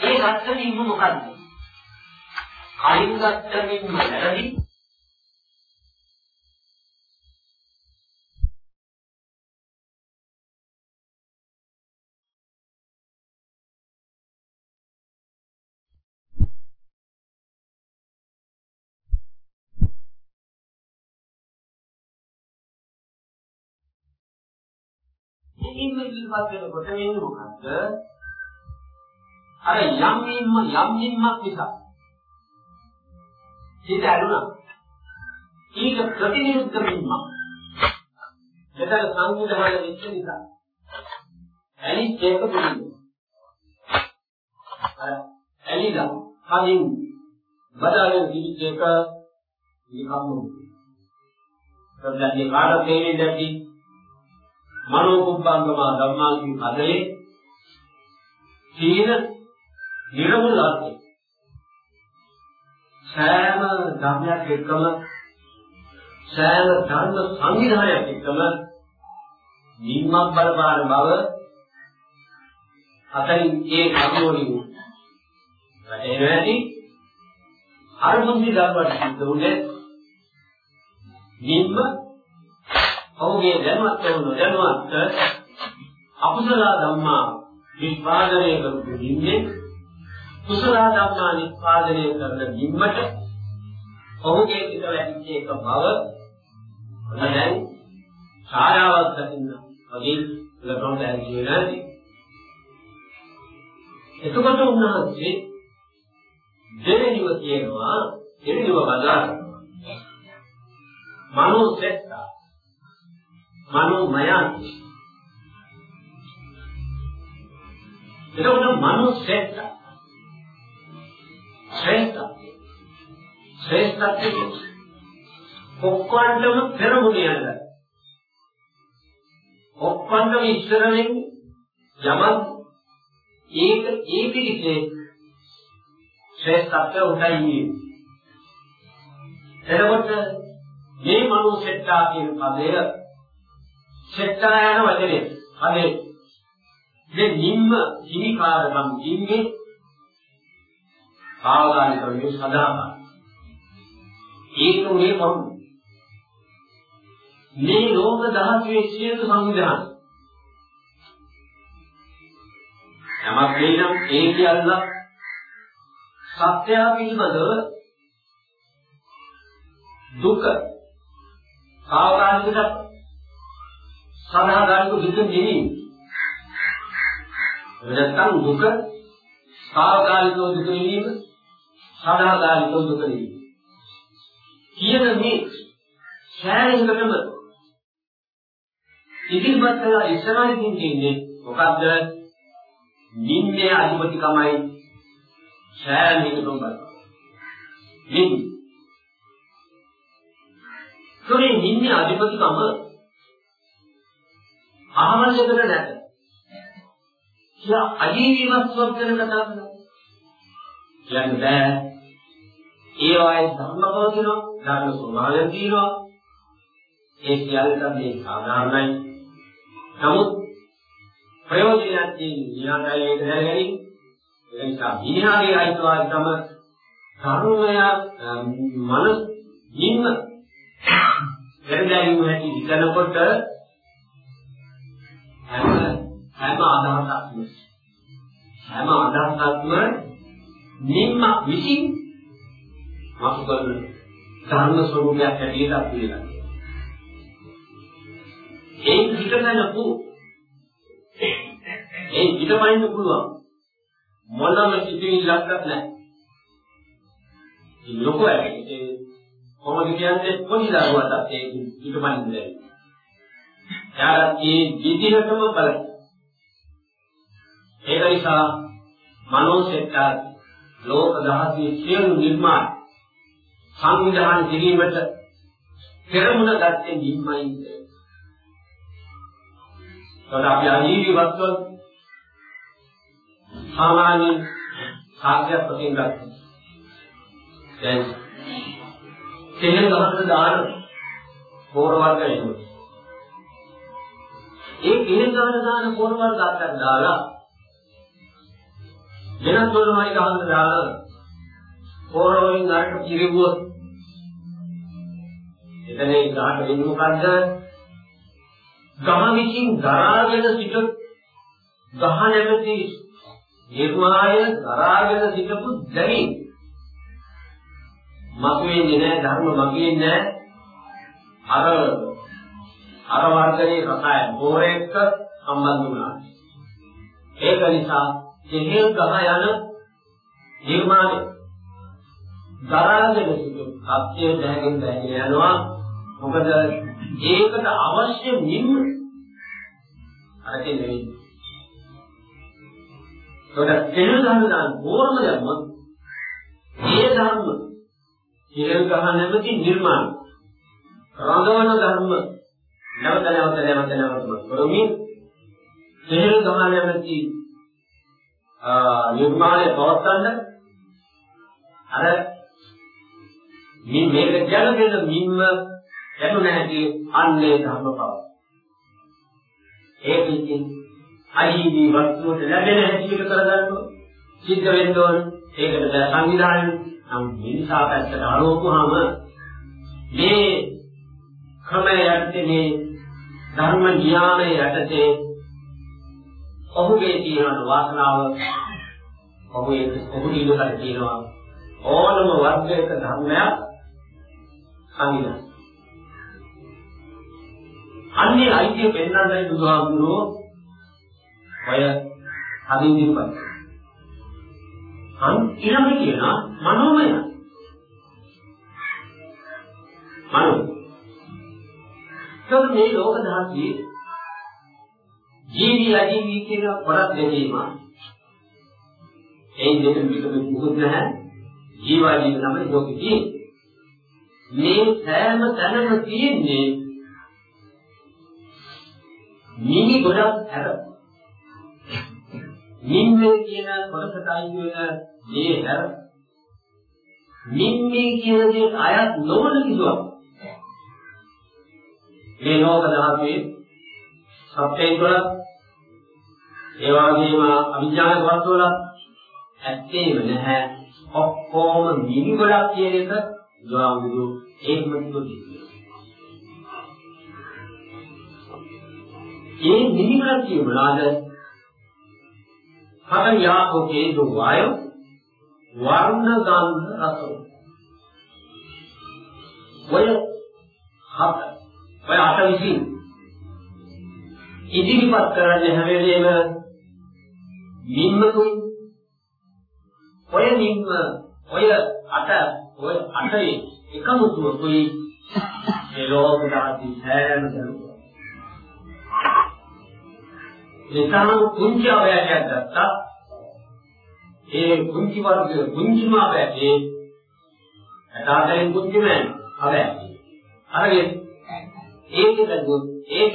ඒ ගත්තමින්ම මොකද්ද? කලින් ගත්තමින්ම වැරදි ඉන්න ඉල්පත් වෙනකොට වෙන්නේ මොකද්ද? අර යම් ඉම්ම යම් ඉම්මක් නිසා හිත ඇරුණා. ඊට ප්‍රතිනිරුද්ධ වීමක්. මෙතන සංවිධානය වෙච්ච නිසා. ඇලිත් ඒක දුන්නේ. අර ඇලිලා කලින් බදාගෙන දිවිච්ච එක නිකම්ම. සම්දන්නේ කාට තේරෙන්නේ නැති මනෝ කුබ්බංගම ධම්මාංගික පදයේ සීන නිර්මුල අර්ථය. සෑම ධර්මයක් එක්කම සෑම ධර්ම සංවිධානයක් එක්කම නිම්මක් බලපාන බව අතරින් ඒ කරුණෝලින් වැටෙන්නේ නැති අරමුණි ධර්මයක් සිද්ධ උනේ නිම්ම ඔහුගේ දැනුවත් වුණු දැනුවත් අකුසල ධම්මා නිස්පාදනය කරපු නින්නේ කුසල ධම්මා නිස්පාදනය කරන නිම්මට ඔහුගේ පිට වැටිච්ච එක බව දැන් ඡායාවක් දකින්න වගේ ලබන දැරියේ නැති එතකොට උන්වහන්සේ දෙවෙනිව කියනවා දෙවෙනිව බදාර මනෝසෙත්තා මනෝමයයි. එතකොට මනෝසෙත්ත ශ්‍රේෂ්ඨ. ශ්‍රේෂ්ඨත්වයේ ඔක්කොන්ටම පෙරමුණ යන. ඔක්කොන්ටම ඉස්සරමින් යමක් ඒක ඒ පිළිසේ ශ්‍රේෂ්ඨත්වය උටයි එතකොට මේ මනෝසෙත්තා කියන පදය සෙට්ටන යන වචනේ. අනේ මේ නිම්ම හිමිකාරකම් කියන්නේ ආගානික වේ සදාම. ඒක උනේ කවුද? මේ ලෝක දහසේ සියලු සංවිධාන. යමක් වෙනම් ඒ කියලා සත්‍ය පිළිබඳව දුක සාවකාශික සදාගාමික දුක නෙවෙයි. නැත්තම් දුක සාවකාලික දුක නෙවෙයි සදාගාමික දුක නෙවෙයි. කියන මේ ශාරීරිකම ඉදිරිපත් කළ ඉස්සරහින් තියෙන්නේ මොකද්ද? නින්නේ අධිපතිකමයි ශාරීරිකම බලය. නින්. සෝනේ නින්නේ අධිපතිකම අවශ්‍ය කර නැත. කියලා අජීවීමත්වක් ගැන කතා කරනවා. කියන්නේ බෑ. ඒ වගේ ධර්ම පවතිනවා, ධර්ම ස්වභාවයෙන් තියෙනවා. ඒ සියල්ලට මේ සාධාරණයි. නමුත් ප්‍රයෝජනයක් තියෙන විනාශය ඒක දැනගැනීම. ඒ නිසා විනාශයේ අයිතිවාසිකම ධර්මය මනස නිම්ම දැනගැනීම හැටි විකනකොට හැම හැම අදහසක්ම හැම අදහසක්ම නිම්ම විසින් මතු කරන ධර්ම ස්වરૂපයක් හැටියට අපි වෙලා. ඒ පිටකනපු ඒ පිටපයින්න පුළුවන් මොනම සිතිවිල්ලක්වත් නැහැ. ඒ ලොකු ඇයි කොහොමද කියන්නේ පොඩි දරුවාට ඒ පිටපයින්න දෙන්නේ. එයාලා ඒ විදිහටම බලන්න. ඒක නිසා මනෝසෙට්ටා ලෝක දහසේ සියලු නිර්මාණ සංවිධානය කිරීමට පෙරමුණ ගත්තේ නිම්මයි. ඒකට අපි අනීවි වස්තුව සාමාන්‍ය සාග්‍ය ප්‍රතිංගත. දැන් කෙහෙල් ගහකට දාන පොර වර්ග එනවා. ඒ කෙහෙල් ගහකට දාන පොර වර්ග අත්තක් දාලා වෙනත් මොනවායි ගහන්න දාලා පොර වලින් අරක කිරිවුවොත් එතන ඒ ගහට වෙන්නේ මොකද්ද? ගහ විසින් දරාගෙන සිට ගහ නැමැති නිර්මාය දරාගෙන සිටපු දැවි. මතුවෙන්නේ නැහැ ධර්ම මතුවෙන්නේ නැහැ අර අර වර්ගයේ රසාය බෝරේක සම්බන්ධ වුණා. ඒක නිසා දෙහෙල් ගහ යන නිර්මාණය. දරාගෙන සිටු සත්‍ය දැනගෙන දැනගෙන යනවා. මොකද ඒකට අවශ්‍ය නිම් අරකේ නෙවෙයි. ඒකට තෙල් ගන්න දාන ඕනම ධර්ම. ඒ ධර්ම තෙල් ගහ නැමැති නිර්මාණ. රඳවන ධර්ම නැවත නැවත නැවත නැවත කරමින් තෙල් ගහ නැමැති නිර්මාණය පවත්වන්න අර මේ මේක ගැළපෙන මින්ම යටු නැති අන්නේ ධර්ම බව. ඒක ඉතින් අදීදී වස්තුවට ලැබෙන හැටියට කරගන්නවා. සිද්ධ වෙන්න ඕන. ඒකට දැන් සංවිධානය නම් මිනිසා පැත්තට අරවපුවාම මේ ක්‍රමය යටතේ මේ ධර්ම ඥානය යටතේ ඔහුගේ තියෙන වාසනාව ඔහු ඒක ඔහු ඉන්නකට තියෙනවා ඕනම වර්ගයක ධර්මයක් සංවිධානය අන්නේ අයිතිය පෙන්වන්නයි බුදුහාමුදුරුවෝ ඔය හදින් දීපත්. අන් ඊළඟ කියන මනෝමය. මනෝ. ඒක මේ ලෝක ධාතියේ ජීවි අජීවි කියන කොටස් දෙකීම. ඒ දෙක පිටු මුකුත් නැහැ. ජීවාජීව තමයි ලෝකෙදී. මේ සෑම තැනම තියෙන්නේ මිනි ගොඩක් හැර මින්නේ කියන කොටසටයි වෙන මේ හැර මින්නේ කියන දේ අයත් නොවන කිසිවක් මේ ලෝක ධාතුවේ සත්‍යයෙන් තුළ ඒ වගේම අවිඥානික වස්තුවල ඇත්තේම නැහැ. ඔක්කොම මිනි ගොඩක් කියන එක ජාමුදු ඒකම කිව්වොත් ඒ නිවිලා කියලාද හතර යාකෝකේ දුවාය වර්ණ ගන්ධ රස. ඔය හත ඔය අට විසින් ඉදිරිපත් කරන්නේ හැම වෙලේම නිම්මකුයි ඔය නිම්ම ඔය අට ඔය අටේ එකමුතුකුයි ඒ ලෝක දාති සෑම දරුවා නිකන් කුංචි අවයවයක් ගත්තා. ඒ කුංචි වර්ග කුංචිම අවයවයේ අදාළෙන් කුංචිම අවයවය අරගෙන ඒක දැක්කොත් ඒක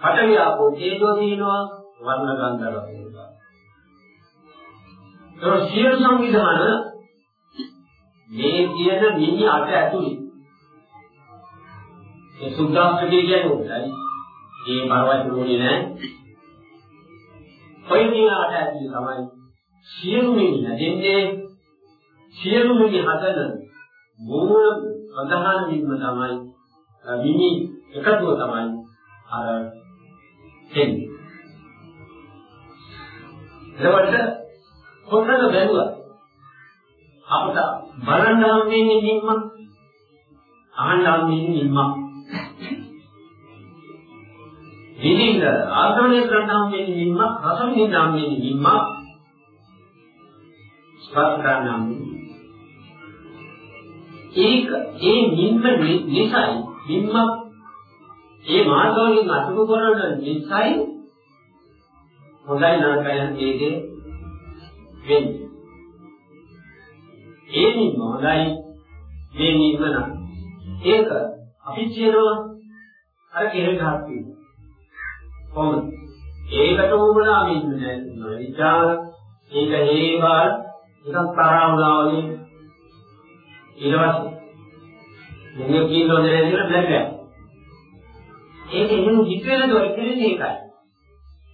පඨවි ආපෝ තේජෝ දිනවා වර්ණ ගන්ධ රස ඒක සියලු සංවිධාන මේ කියන මිනි අට ඇතුළේ ඒ සුද්ධාස්ත්‍රකේ කියන්නේ උන්ටයි ඒ බරවත් නුනේ නෑ. කොයි දිනාට ඇති තමයි සියලු මිනිහ දෙන්නේ සියලු මිනිහ හදන මූල ප්‍රධාන මින්ම තමයි මිනි එකතුව තමයි අර දෙන්නේ. ඒවට කොතන බැලුවා අපට බලන්න හම් වෙන්නේ නිම්මක්. අහන්න හම් වෙන්නේ නිම්මක්. විඳින්න ආගමනය කරන්න හම් වෙන්නේ නිම්මක්. රස විඳින්න හම් වෙන්නේ නිම්මක්. ස්පර්ශ කරන්න හම් ඒක ඒ නිම්ම නිසයි නිම්මක් ඒ මාර්ගවලින් අතුරු කරන නිසයි හොඳයි නරකයි දෙකේ වෙන්නේ. ඒ නිම්ම හොඳයි මේ නිම්ම නම් ඒක අපි කියනවා අර කෙරේ ගහක් තියෙනවා. කොහොමද? ඒකට උඹලා මින්නේ නැහැ. විචාර ඒක හේවල් එකක් තරහ වුණා වගේ ඊට පස්සේ මෙන්න කියනවා නේද කියලා බැලුවා. ඒක එහෙම හිත වෙන දොර කියන්නේ ඒකයි.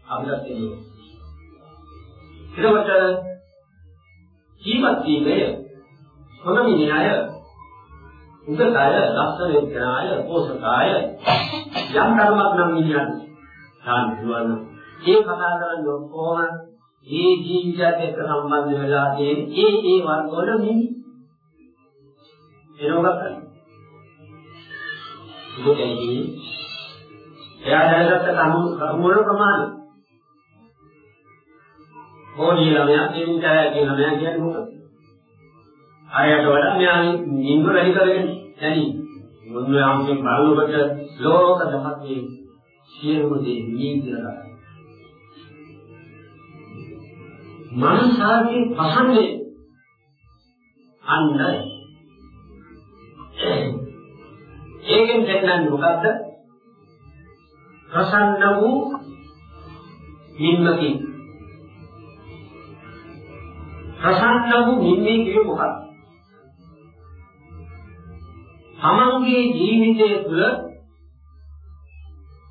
අපිට තියෙන්නේ. ඊළඟට ජීවත් වීමය හොඳ මිනිහය උදකාය ලස්සන වෙනාය පෝෂකාය යම් ධර්මයක් නම් මිනිහන් සාන්තිවන ඒ කතා කරන්නේ ඔක්කොම ඒ ජීවිතයත් එක්ක සම්බන්ධ වෙලා තියෙන ඒ ඒ වර්ගවල මිනි එනෝගත ඉතින් එයා දැනගත්ත කර්ම කර්ම වල ප්‍රමාණය. ඕනි ළමයා දෙවියන්ට කියන ළමයා කියන්නේ මොකද? අරයට වඩා මෙයා නිින්ද වැඩි කරගෙන නැනි. මොන්නේ ආම්කෙන් බලනකොට ලෝක දහකේ සියලුම දේ නිවිදලා. මනසාගේ පසන්නේ අන්න ඒකෙන් දෙන්නන්නේ මොකද්ද? ප්‍රසන්න වූ නිම්මකින් ප්‍රසන්න වූ නිම්මේ කියේ මොකක්ද? තමන්ගේ ජීවිතය තුළ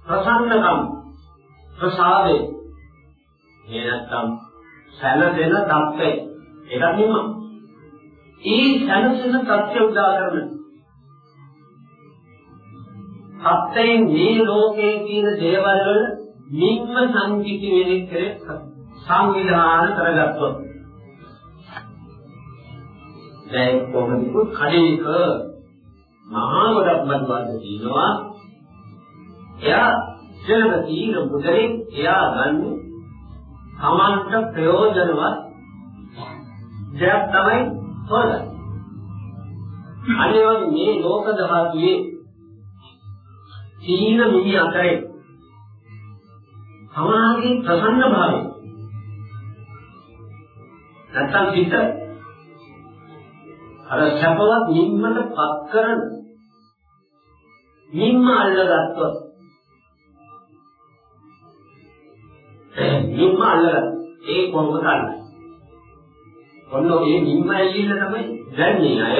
ප්‍රසන්නකම් ප්‍රසාදේ ඒ නැත්තම් සැලසෙන තත්ත්වය ඒක නිම. ඒ සැලසෙන තත්ත්වය උදා කරන සත්‍යයෙන් මේ ලෝකයේ තියෙන දේවල් වල නිම්ම සංකීර්ණ වෙන්නේ කෙරේ සංවිධානය කරගත්තොත් දැන් කොහොමද? කඩේක මහා ගොඩක් බද්වන්න තියෙනවා එයා ජනක තීර මුදලේ එයා ගන්න සමාන්ත ප්‍රයෝජනවත් දෙයක් තමයි හොරගන්න අනිවාර්ය මේ ලෝක දහතුයේ සීන මිනි අතරේ සමාධි ප්‍රසන්න භාවය. නැත්තම් පිට අර සැපවත් නිම්මට පත් කරන. නිම්ම අල්ලගත්තොත්. නිම්ම අල්ලගත්ත ඒ කොහොමද අල්ලන්නේ ඔන්න ඒ නිම්ම ඇල්ලිල්ල තමයි දැන් මේ අය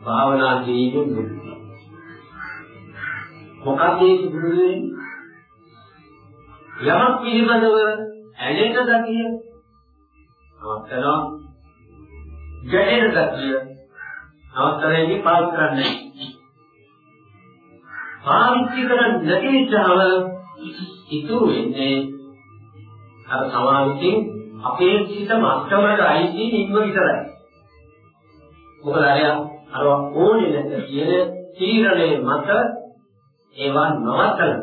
භාවනා කිරීමෙන් දුන්නේ. මොකක්ද ඒ සිදු වෙන්නේ යමක් පිළිබඳව ඇලෙන ගතිය නවත්තනවා. ගැටෙන ගතිය නවත්තරේදී පාවිච්චි කරන්නේ. පාවිච්චි කරන්නේ නැති නිසාම ඉතුරු වෙන්නේ අර සමාවිතින් අපේක්ෂිත මට්ටමකට අයිති නිම්ම විතරයි. මොකද අර අර ඕනේ නැති කියන තීරණය මත ඒවා නවත්තන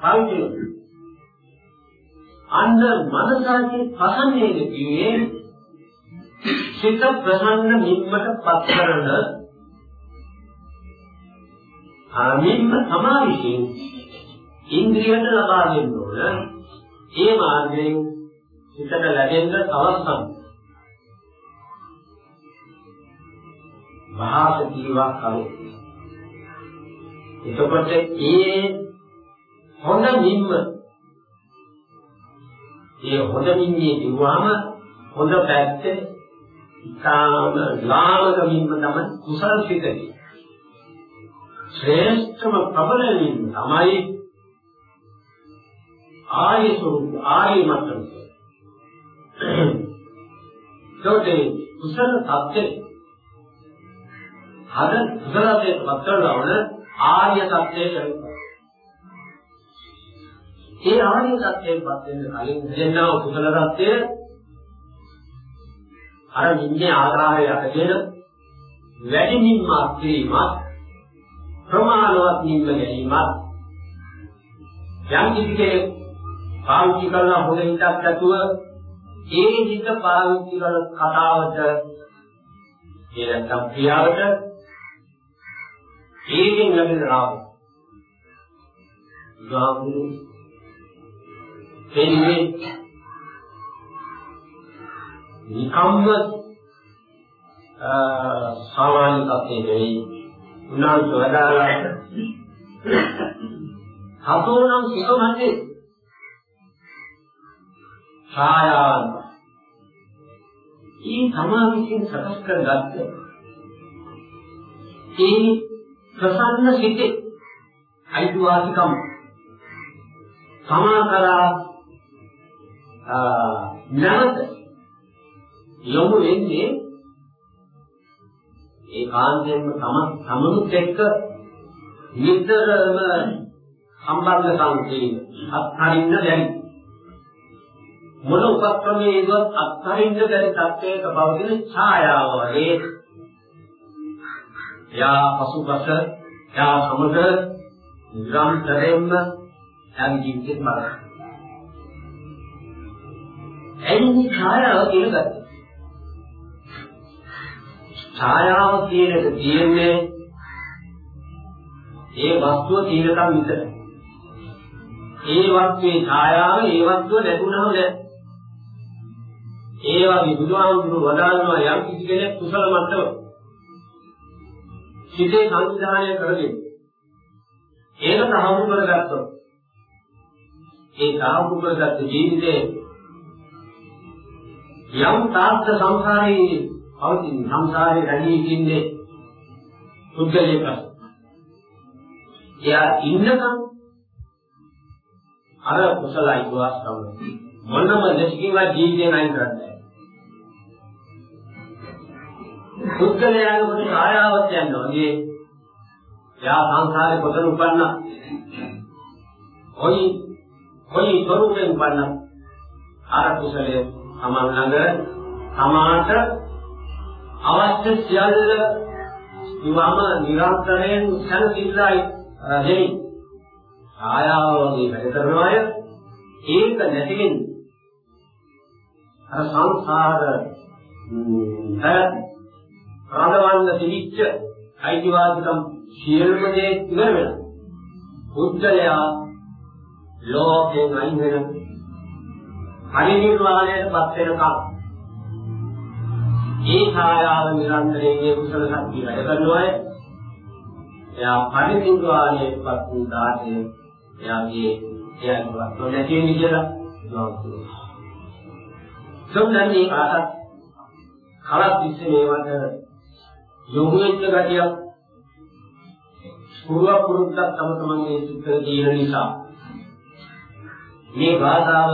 පාවිච්චි අන්න මනසාගේ පසන්නේ කියේ සිත ප්‍රසන්න නිම්මට පත් කරන ආමින්ම සමාවිසින් ඉන්ද්‍රියට ලබා දෙන්න ඕන. ඒ මාර්ගයෙන් සිතට ලැබෙන්න අවස්ථම් මහා සතිවා කලෝ. එතකොට ඒ හොඳ නිම්ම ඒ හොඳ නිම්මේ කිව්වම හොඳ පැත්තේ ඉතාම ලාමක නිම්ම තමයි කුසල් සිතේ ශ්‍රේෂ්ඨම ප්‍රබල නිම්ම තමයි ආර්ය ස්වરૂප ආර්ය මට්ටම ඒකේ කුසල සත්‍ය හද කුසලයේ පත්තරවල ආර්ය සත්‍යය කරනවා. ඒ ආර්ය සත්‍යයෙන් පත් වෙන කලින් දෙන්නා කුසල සත්‍යය අර නින්නේ ආධාරය අතගෙන වැඩි නිම්මක් කිරීමත් ප්‍රමාණවත් නිම්ම ගැනීමත් යම් කිසි කෙනෙක් පාවිච්චි කරන හොඳ හිතක් ඇතුව ඒ හිත පාවිච්චි කරන කතාවට ඒ නැත්නම් ක්‍රියාවට ඒකෙන් ලැබෙන රාගය ගාමු එන්නේ නිකම්ම සාමාන්‍ය තත්ත්වයේ නෙවෙයි. උනාට වඩා හතෝනම් සිතමන්නේ ඡායාවන් ඊ සමාධියෙන් සකස් කරගත්ත ඒ ප්‍රසන්න සිතේ අයිතිවාසිකම් සමාකරා නැවත යොමු වෙන්නේ ඒ කාන්තෙන්ම තම සමනුත් එක්ක නිතරම සම්බන්ධ සංකේත අත්හරින්න බැරි. මොන උපක්‍රමයේවත් අත්හරින්න බැරි තත්ත්වයක පවතින ඡායාව වගේ යා පසුපස යා සමග නිරන්තරයෙන්ම යම් ජීවිතේ මරන එන්නේ ඡායාව කියලා ගත්තා? ඡායාව කියන එක තියෙන්නේ ඒ වස්තුව තියෙනකම් විතරයි. ඒ වස්තුවේ ඡායාව ඒ වස්තුව ලැබුණම නෑ. ඒ වගේ බුදුහාමුදුරු වදාළනවා යම් කිසි කෙනෙක් කුසල මට්ටම සිතේ සංවිධානය කරගෙන ඒක තහවුරු කරගත්තොත් ඒ තහවුරු කරගත්ත ජීවිතේ යම් තාත්ත සංසාරයේ පවතින සංසාරේ රැඳී ඉන්නේ පුද්ගලයෙක්. එයා ඉන්නකම් අර කුසලයි වාස්තව මොනම දෙයකින්වත් ජීවිතේ නැයි කරන්නේ. පුද්ගලයාගේ මොන ආයාවත් යනවා. ඒ එයා සංසාරේ කොතන උපන්න? කොයි කොයි ස්වරූපෙන් උපන්න? අර කුසලයේ සමන් ළඟ සමාත අවශ්‍ය සියල්ල ඉවම නිරන්තරයෙන් සැලසිල්ලයි දෙමි. ආයාව වගේ වැඩ කරන අය ඒක නැතිවෙන අර සංසාර රඳවන්න තිබිච්ච අයිතිවාසිකම් සියලුම දේ ඉවර වෙනවා. බුද්ධලයා ලෝකයෙන් අයින් වෙන පරිනිර්වාණයටපත් වෙනකම් ඒ ඡායාව නිරන්තරයෙන් ඒ කුසල ශක්තිය වැඩ කරනවා එයා පරිනිර්වාණයටපත් වූ දාතේ එයාගේ එයාගේවත් නොනැති වෙන්නේ කියලා නෝතුවා. සම්දන්නේ කාටත් කලක් තිස්සේ මේවට යොමු වෙච්ච ගතියක් පුරුව පුරුද්දක් තම තමන්ගේ සිත්වල තියෙන නිසා මේ භාෂාව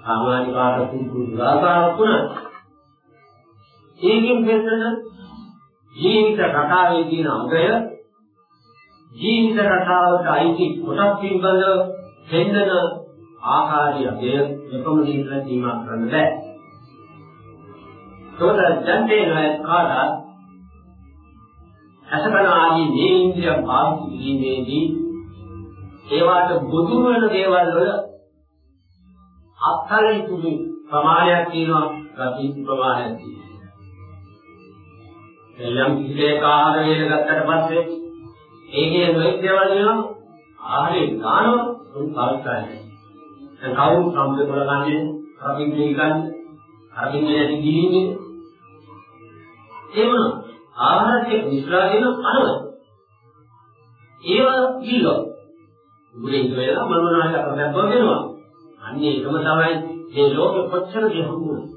සාමාන්‍ය කාට පුරුදු භාෂාවක් වුණා ඒකෙන් පෙන්නන ජීවිත රටාවේ තියෙන අංගය ජීවිත රටාවට අයිති කොටස් පිළිබඳව පෙන්නන ආකාරය දෙය එකම දිනකට සීමා කරන්න බෑ. ඒකට ජන්තේ නොය කාටත් අසකන ආදී මේ ඉන්ද්‍රිය පාවිච්චි කිරීමේදී ඒවාට බුදු වෙන දේවල් වල අත්හරින් තුරු ප්‍රමාණයක් තියෙනවා ගති ප්‍රමාණයක් තියෙනවා. යම් කිසියක ආහාර වේල ගත්තට පස්සේ ඒකේ නොයෙක් දේවල් වෙනවා ආහාරේ දානවා. උන් පාවිච්චි දැන් කවුරු සම්පූර්ණ කරගන්නේ අරකින් දෙකන්නේ අරකින් දෙන්නේ ගිහින්නේ. ඒ වුණා ආහාරයේ විශ්වාසයෙන් අනවද ඒව කිල්ලෝ උගලේ ඉඳලා මනෝනාය අපදබ්බ වෙනවා අන්නේ එකම තමයි මේ ලෝකෙ කොච්චර දෙහුණා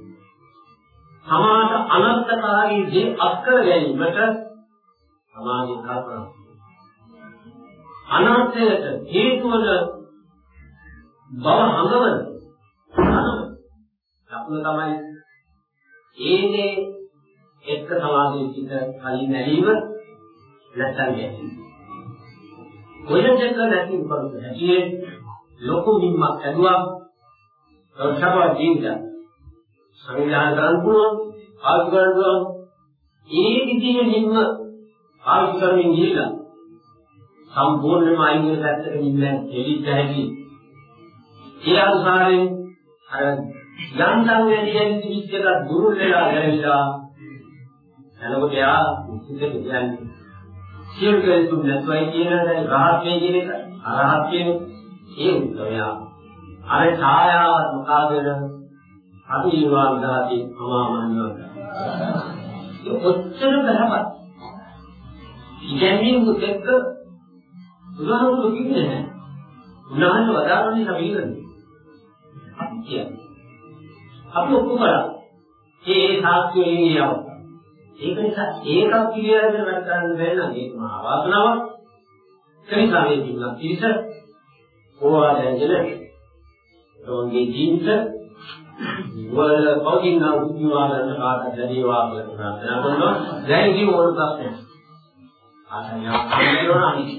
සමාජ අනර්ථකාරී දේ අත්කර ගැනීමට සමාජය කල්පනා අනර්ථයට හේතු වන බව හඟවන ලකුණ තමයි ඒනේ එක්ක සමාජයේ පිට කලින් නැලීම නැත්තම් ගැටීම. කොහෙන්ද නැති උපරිම හැටියේ ලොකු මින්මක් ඇදුවා. සබා ජීවිතය සංවිධානය කරන්න පුළුවන් පාවිච්චි කරන්න පුළුවන්. ඒ විදිහෙන්ම පාවිච්චි කරමින් ගිහිල්ලා සම්පූර්ණයෙන්ම අයින් වෙන පැත්තට ගිහින් එලිට හැටි ඒ අනුසාරයෙන් අර යන්තම් වැඩියෙන් පිටිච්චක දුරු වෙලා ගැලවිලා එනකොට යා ඉතින් කියන්නේ සියලු කෙලෙසුන් නැතුවයි කියන රහත්මේ කියන එක අරහත් කියන ඒ උත්තරයා. අර ඡායාවත් මොකාගෙන අභිවාන් දාති අමාමන්නව ඒ ඔච්චර බරපත් ඉගැන්වීම දෙක බුදුහාමුදුරු කිව්වේ නැහැ. උන්වහන්සේ වදාරන්නේ නබීරන්නේ අපි කියන්නේ. අපි ඔක්කොම කරා ඒ ඒ සාක්ෂියේ ඉන්නවා ඒක නිසා ඒකක් කියලා වෙන වැඩ කරන්න බැරි නම් ඒක මහා වාසනාවක් ඒ නිසා මේ දින පිරිස ඕවා දැනගෙන ඔවුන්ගේ ජීවිත වල පොකින් නම් උද්‍යවා ගන්න කාටද ලැබේවා කියලා ප්‍රාර්ථනා කරනවා දැන් ඉතින් ඕන ප්‍රශ්නයක් ආසනියක් කියනවා අනිත්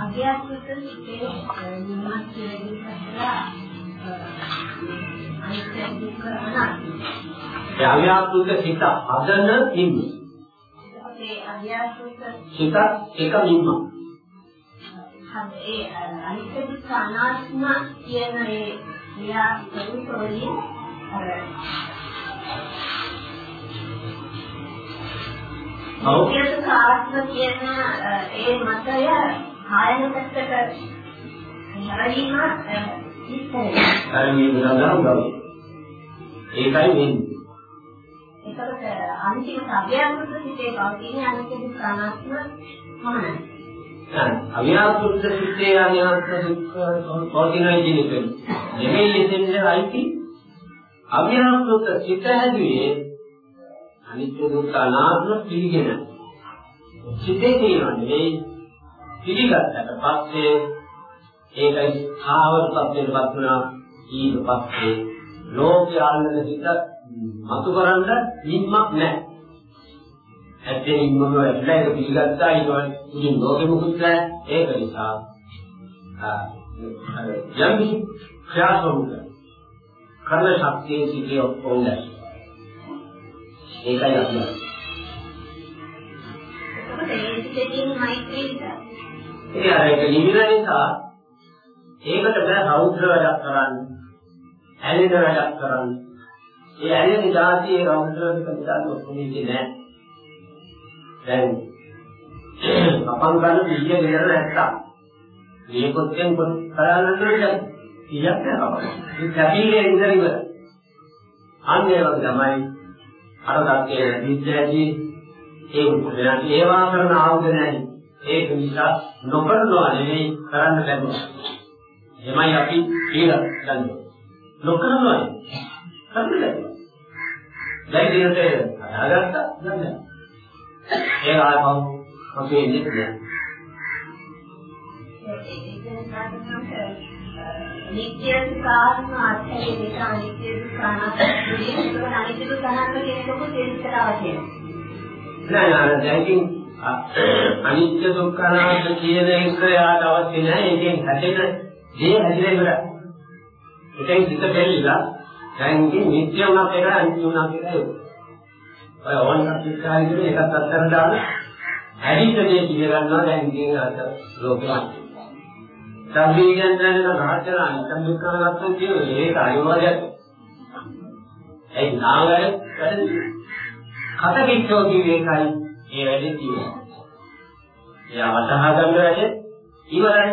අභ්‍යාසක සිටේ නිමත් කියලා අනිත්‍ය දුක්ඛ අනාත්ම. ඒ අව්‍යාකෘත සිත හදන නිම්ම. ඒ අභ්‍යාසක සිත එක නිම්ම. ඒ අනිත්‍ය අනාත්ම කියන ඒ ක්‍රියා ස්වરૂපවලින් අර භෞතික ආත්ම කියන ඒ මතය කායන පැත්තට හැරීම ඉස්සරහ. අර මේ බුදුදහම ගම. ඒකයි වෙන්නේ. ඒකට අන්තිම අභ්‍යාසක සිටේ පවතින අනිත්‍ය අනාත්ම පමණයි. අව්‍යාකෘත සිත්තේ අනිත්‍ය දුක්ඛ පවතිනයි කියන එක. නෙමෙයි එතෙන්ද අයිති. අව්‍යාකෘත සිත හැදුවේ අනිත්‍ය දුක්ඛ අනාත්ම පිළිගෙන. සිතේ තියෙනවා නෙවෙයි පිළිගත්තට පස්සේ ඒකයි ස්ථාවර තත්ත්වයටපත් වුණා ඊට පස්සේ ලෝකයේ ආනන්ද හිත මතු කරන්න නිම්මක් නැහැ. ඇත්තේ නිම්මම ඇවිල්ලා ඒක පිළිගත්තා ඊට පස්සේ ඉතින් ලෝකෙ මුකුත් නැහැ ඒක නිසා යම් කිසි ක්‍රියාසමුද කරන ශක්තිය සිටිය ඔවුන්ද ඒකයි අපි ඒකට ඒ සිටේ මෛත්‍රී විතරයි. ඒ අර ඒක නිවිල නිසා ඒකට බෑ රෞද්‍ර වැඩක් කරන්න. ඇලෙන වැඩක් කරන්න. ඒ ඇලෙන જાති ඒ රෞද්‍ර දෙක විතරක් ඔක්කොම ඉන්නේ නෑ. දැන් අපන් ගන්න පිළිය දෙන්න නැත්තම් මේකොත්ෙන් පොත් කරන්න නෑ. කීයක් නෑ. ඒ කැපිලේ ඉඳලා ඉවර. අන්නේ වගේ තමයි අර දැක්කේ විද්‍යාවේ ඒ උපදේශ ඒවා කරන ආයුධ නැහැ. ඒක නිසා නොකරනවා නෙවෙයි කරන්න බැහැ. එමයි අපි කියලා ගන්නවා. නොකරනවා කරන්න බැහැ. දැන් දිනට හදාගත්තා නේද? ඒක ආවම අපි ඉන්නේ නෑ. නිත්‍ය සාධන අත්හැරේ දෙක අනිත්‍ය දුක්ඛානාත්ම කියන එක අනිත්‍ය දුක්ඛානාත්ම කියන එක තේරුම් අවශ්‍යයි. නෑ නෑ දැන් අනිත්‍ය දුක්ඛ අනාත්ම කියන එක යාට අවශ්‍ය නැහැ. ඒකෙන් හැදෙන දේ හැදිලා ඉවරයි. ඒකෙන් හිත දෙල්ලලා දැන් ඉතින් නිත්‍ය වුණා කියලා අනිත්‍ය වුණා කියලා ඒක. ඔය ඕනනම් පිටායි කියන එකත් අත්තර දාන හැදිච්ච දේ කියලා ගන්නවා දැන් ඉතින් අත ලෝකෙම. සම්පීයන් දැනන රහතන අනිත්‍ය දුක්ඛ අනාත්ම කියන ඒක අනිවාර්යයක්. ඒ නාමය වැඩි කතකිච්චෝ කිව්වේ ඒකයි ඒ වැඩේ තියෙනවා. එයා වටහා ගන්න වැඩේ ඉවරයි.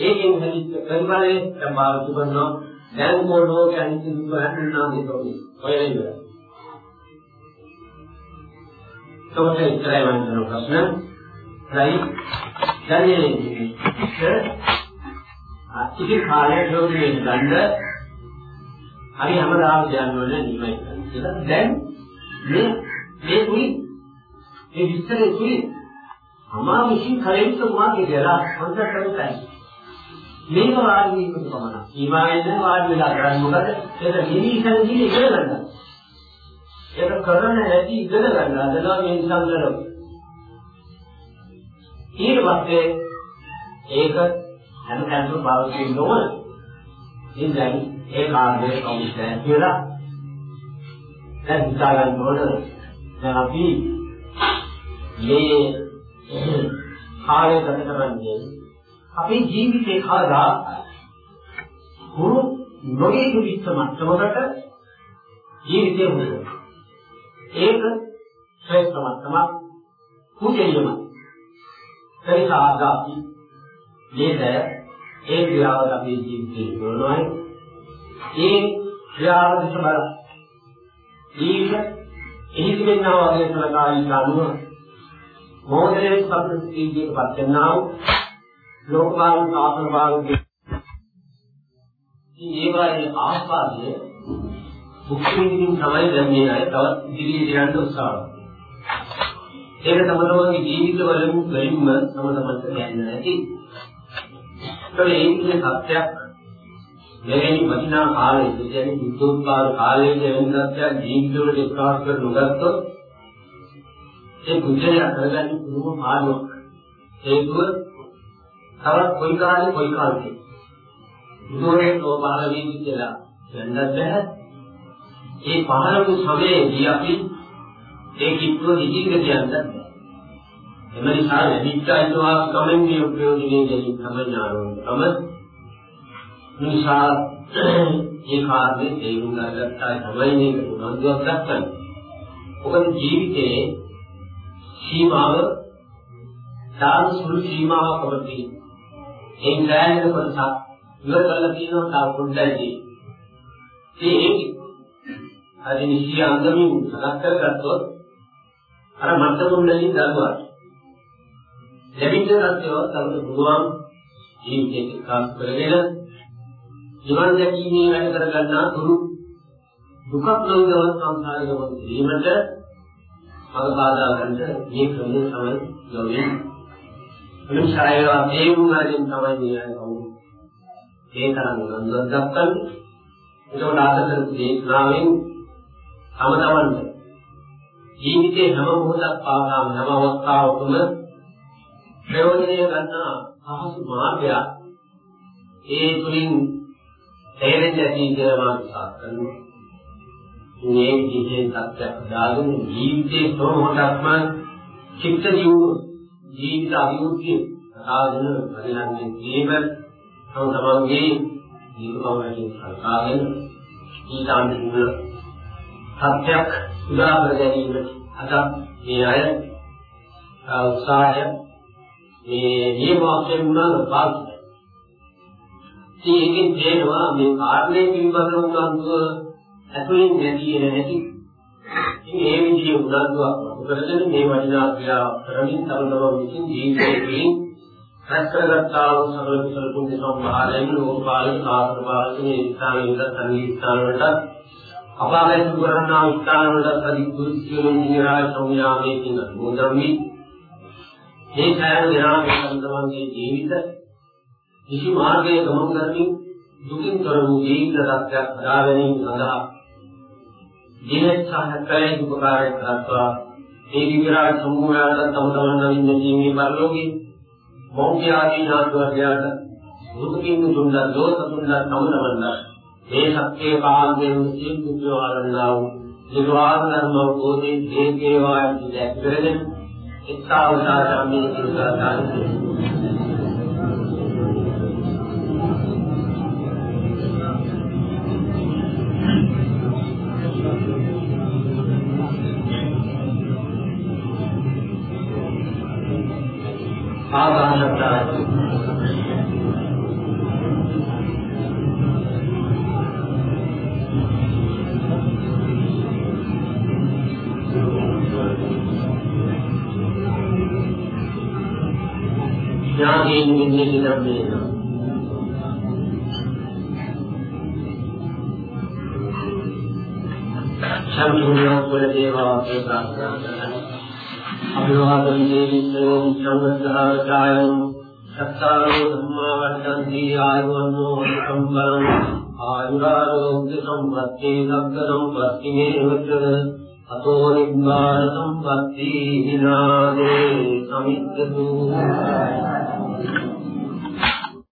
ඒකෙන් හැදිච්ච පරිපාලනය සම්භාවිත කරනවා. දැන් මොනෝ කියන්නේ දුක හඳුන්නා දෙතෝනේ. ඔය ඉවරයි. තෝට ඉතරයි වන්දන ප්‍රශ්න. රයි දැනෙන්නේ. අතිකේ කාලය දෝන්නේ ගන්න හරි හැමදාම කියනවනේ නිමයි කියලා. දැන් මේ මේ කුලි මේ විස්තරේ කුලි අමා විශ්ින් කරේත් මාගේ දලා අන්තකරයි මේක වාඩි වීමට පමණ ඊමායෙන් වාඩි වෙලා කරන්නේ මොකද ඒක නිවිසන් දිලි ඉගෙන ගන්න ඒක කරන්න නැති ඉගෙන ගන්න අදලා මේ සංගරව ඊට පස්සේ ඒක හැම කෙනෙකුම භාවිතයෙන් නොවන ඉඳන් ඒ කාර්යය කවුරුද කියලා දැන් හිතා ගන්න ඕන. දැන් අපි මේ කාලය ගත කරන්නේ අපේ ජීවිතේ කවදා ගුරු නොගේ කිවිච්ච මට්ටමකට ජීවිතේ වුණා. ඒක ශ්‍රේෂ්ඨ මට්ටමක් කුජලියම. පරිසාගාපි නේද? ඒ ක්‍රියාව අපේ ජීවිතේ කරනවා. ඒ ක්‍රියාව දිහා බලන්න. ඊට එහි තිබෙනා වගේ සලකාලික අනුව මොහොතේ සම්ප්‍රතිජීක පත්වෙනා වූ ලෝකභාව සාසන භාගයේ මේ වගේ ආස්වාදය මුක්ති විඳින්න තමයි දැන් මේ අය තවත් ඉදිරියට යන්න උත්සාහ ඒක තම තමන්ගේ ජීවිතවලින් වෙලින්ම තම තමන්ට දැනෙන්න ඇති. ඒකේ ඒකේ සත්‍යයක් මෙවැනි වටිනා කාලයක කියන්නේ බුද්ධෝත්පාද කාලයක එවැනි සත්‍යයක් ජීවිතවලට ප්‍රකාශ කර නොගත්තොත් ඒ බුද්ධය කරගන්න පුළුවන් මාර්ගයක්. හේතුව තවත් කොයි කාලේ කොයි කාලේ බුදුරේ ලෝභාල වී කියලා කියන්නත් බැහැ. ඒ පහළ වූ සමයේදී අපි ඒ කිත්ව දිගින් කියන්නත් බැහැ. එම නිසා ලැබිච්ච අයිතිවාසිකමෙන් මේ ප්‍රයෝජනෙ ගැනීම තමයි ඥානවම. නිසා ඒ කාර්යයේ තේරුම් ගන්නටයි තමයි මේක උනන්දුවක් දක්වන්නේ. මොකද ජීවිතයේ සීමාව තාම සුළු සීමාවක් පවතී. ඒ ඥානයේ කොටස ඉවර කරලා තියෙනවා තා පොඩ්ඩයි. ඒ අද නිසි අංගමින් සලක් කරගත්තොත් අර මත්තමුණලින් දරුවා. ලැබිච්ච සත්‍යවත් අපිට පුළුවන් ජීවිතේ කාස් කරගෙන ජීවන දැකීමේ වැඩ කර ගන්නා තුරු දුකක් නොවිදව සංසාරේ ගමන් කිරීමට මඟ බාධා ගන්න මේ ක්‍රමය තමයි යොවෙන්නේ. මිනිසායවා තේරුම් ගන්න තමයි මේ අය කවුරු. ඒ තරම් නන්දක් දක්වන්නේ. ඒකෝට ආදතර දේශනාවෙන් තම තමන්ට ජීවිතේ හැම මොහොතක් පාදාම හැම අවස්ථාවකම ප්‍රයෝජනය ගන්නා පහසු මාර්ගයක්. ඒ තුලින් තේරෙන්නේ නැති කියලා මම විශ්වාස කරනවා. මේ විදිහේ සත්‍යයක් දාගෙන ජීවිතේ කොහොමදක්ම චිත්ත ජීව ජීවිත අභිවෘද්ධිය සාධන පරිණාමයෙන් ජීව තම තමන්ගේ ජීවකවලින් සල්කාගෙන ඊටාන්තින සත්‍යයක් උදා කර ගැනීමට අද මේ අය උත්සාහය මේ නියමවලින්ම පාවිච්චි ඒකෙන් තේනවා මේ කාරණේ පිළිබඳව උනන්දුව ඇතුලින් නැති නැති. ඉතින් ඒ විදිහේ උනන්දුවක් කරගෙන මේ වටිනා ක්‍රියාව කරමින් තම තමන් විසින් ජීවිතයේ රැස් කරගත්තා වූ සකල කුසල පුණ්‍ය සම්භාරයෙන් ලෝකපාලක සාස්ත්‍රපාලක මේ ස්ථානයේ ඉඳන් සංගීත ස්ථාන වලට අපාගත කරනා ස්ථාන වලට අධිකුරුසියෝ නිරාය සෞම්‍යාමේ කියන මොදම්මි මේ සෑම දිනම තමන්ගේ ජීවිත. කිසි මාර්ගයේ ගමන් කරමින් දුකින් තොර වූ ජීවිත සත්‍යයක් හදා ගැනීම සඳහා දිනච්ඡාහකලේ උපකාරය කරත්වා. ඒ විවිරාජ සම්මුඛයාට තම තමන් විඳින ජීවී පරිලෝකී මෞඛ්‍ය ආදී නාටවලට දුකින් දුන්නා දෝෂ දුන්නා තම තමන් මේ සත්‍ය කාන්දේ සිද්ධ වූ නිර්වාණ ධර්ම බෝධි දේකේ වායි දැක්කරගෙන එක්තාවතාවමේ සිතාදාන ආදානතාවයි වින්නේ ධර්මයේ සම්පූර්ණ වල දේවා ප්‍රාර්ථනා අභිවාදන දේවිස්සෝ සංඝදායං සත්තාරෝ ධම්මා වර්ධන්ති ආයුවන්නෝ සම්බරං ආයුරාරෝග්‍ය සම්පත්ති සග්ග සම්පත්ති මේවච අතෝ නිබ්බාන සම්පත්ති විනාදේ සමිද්දතු.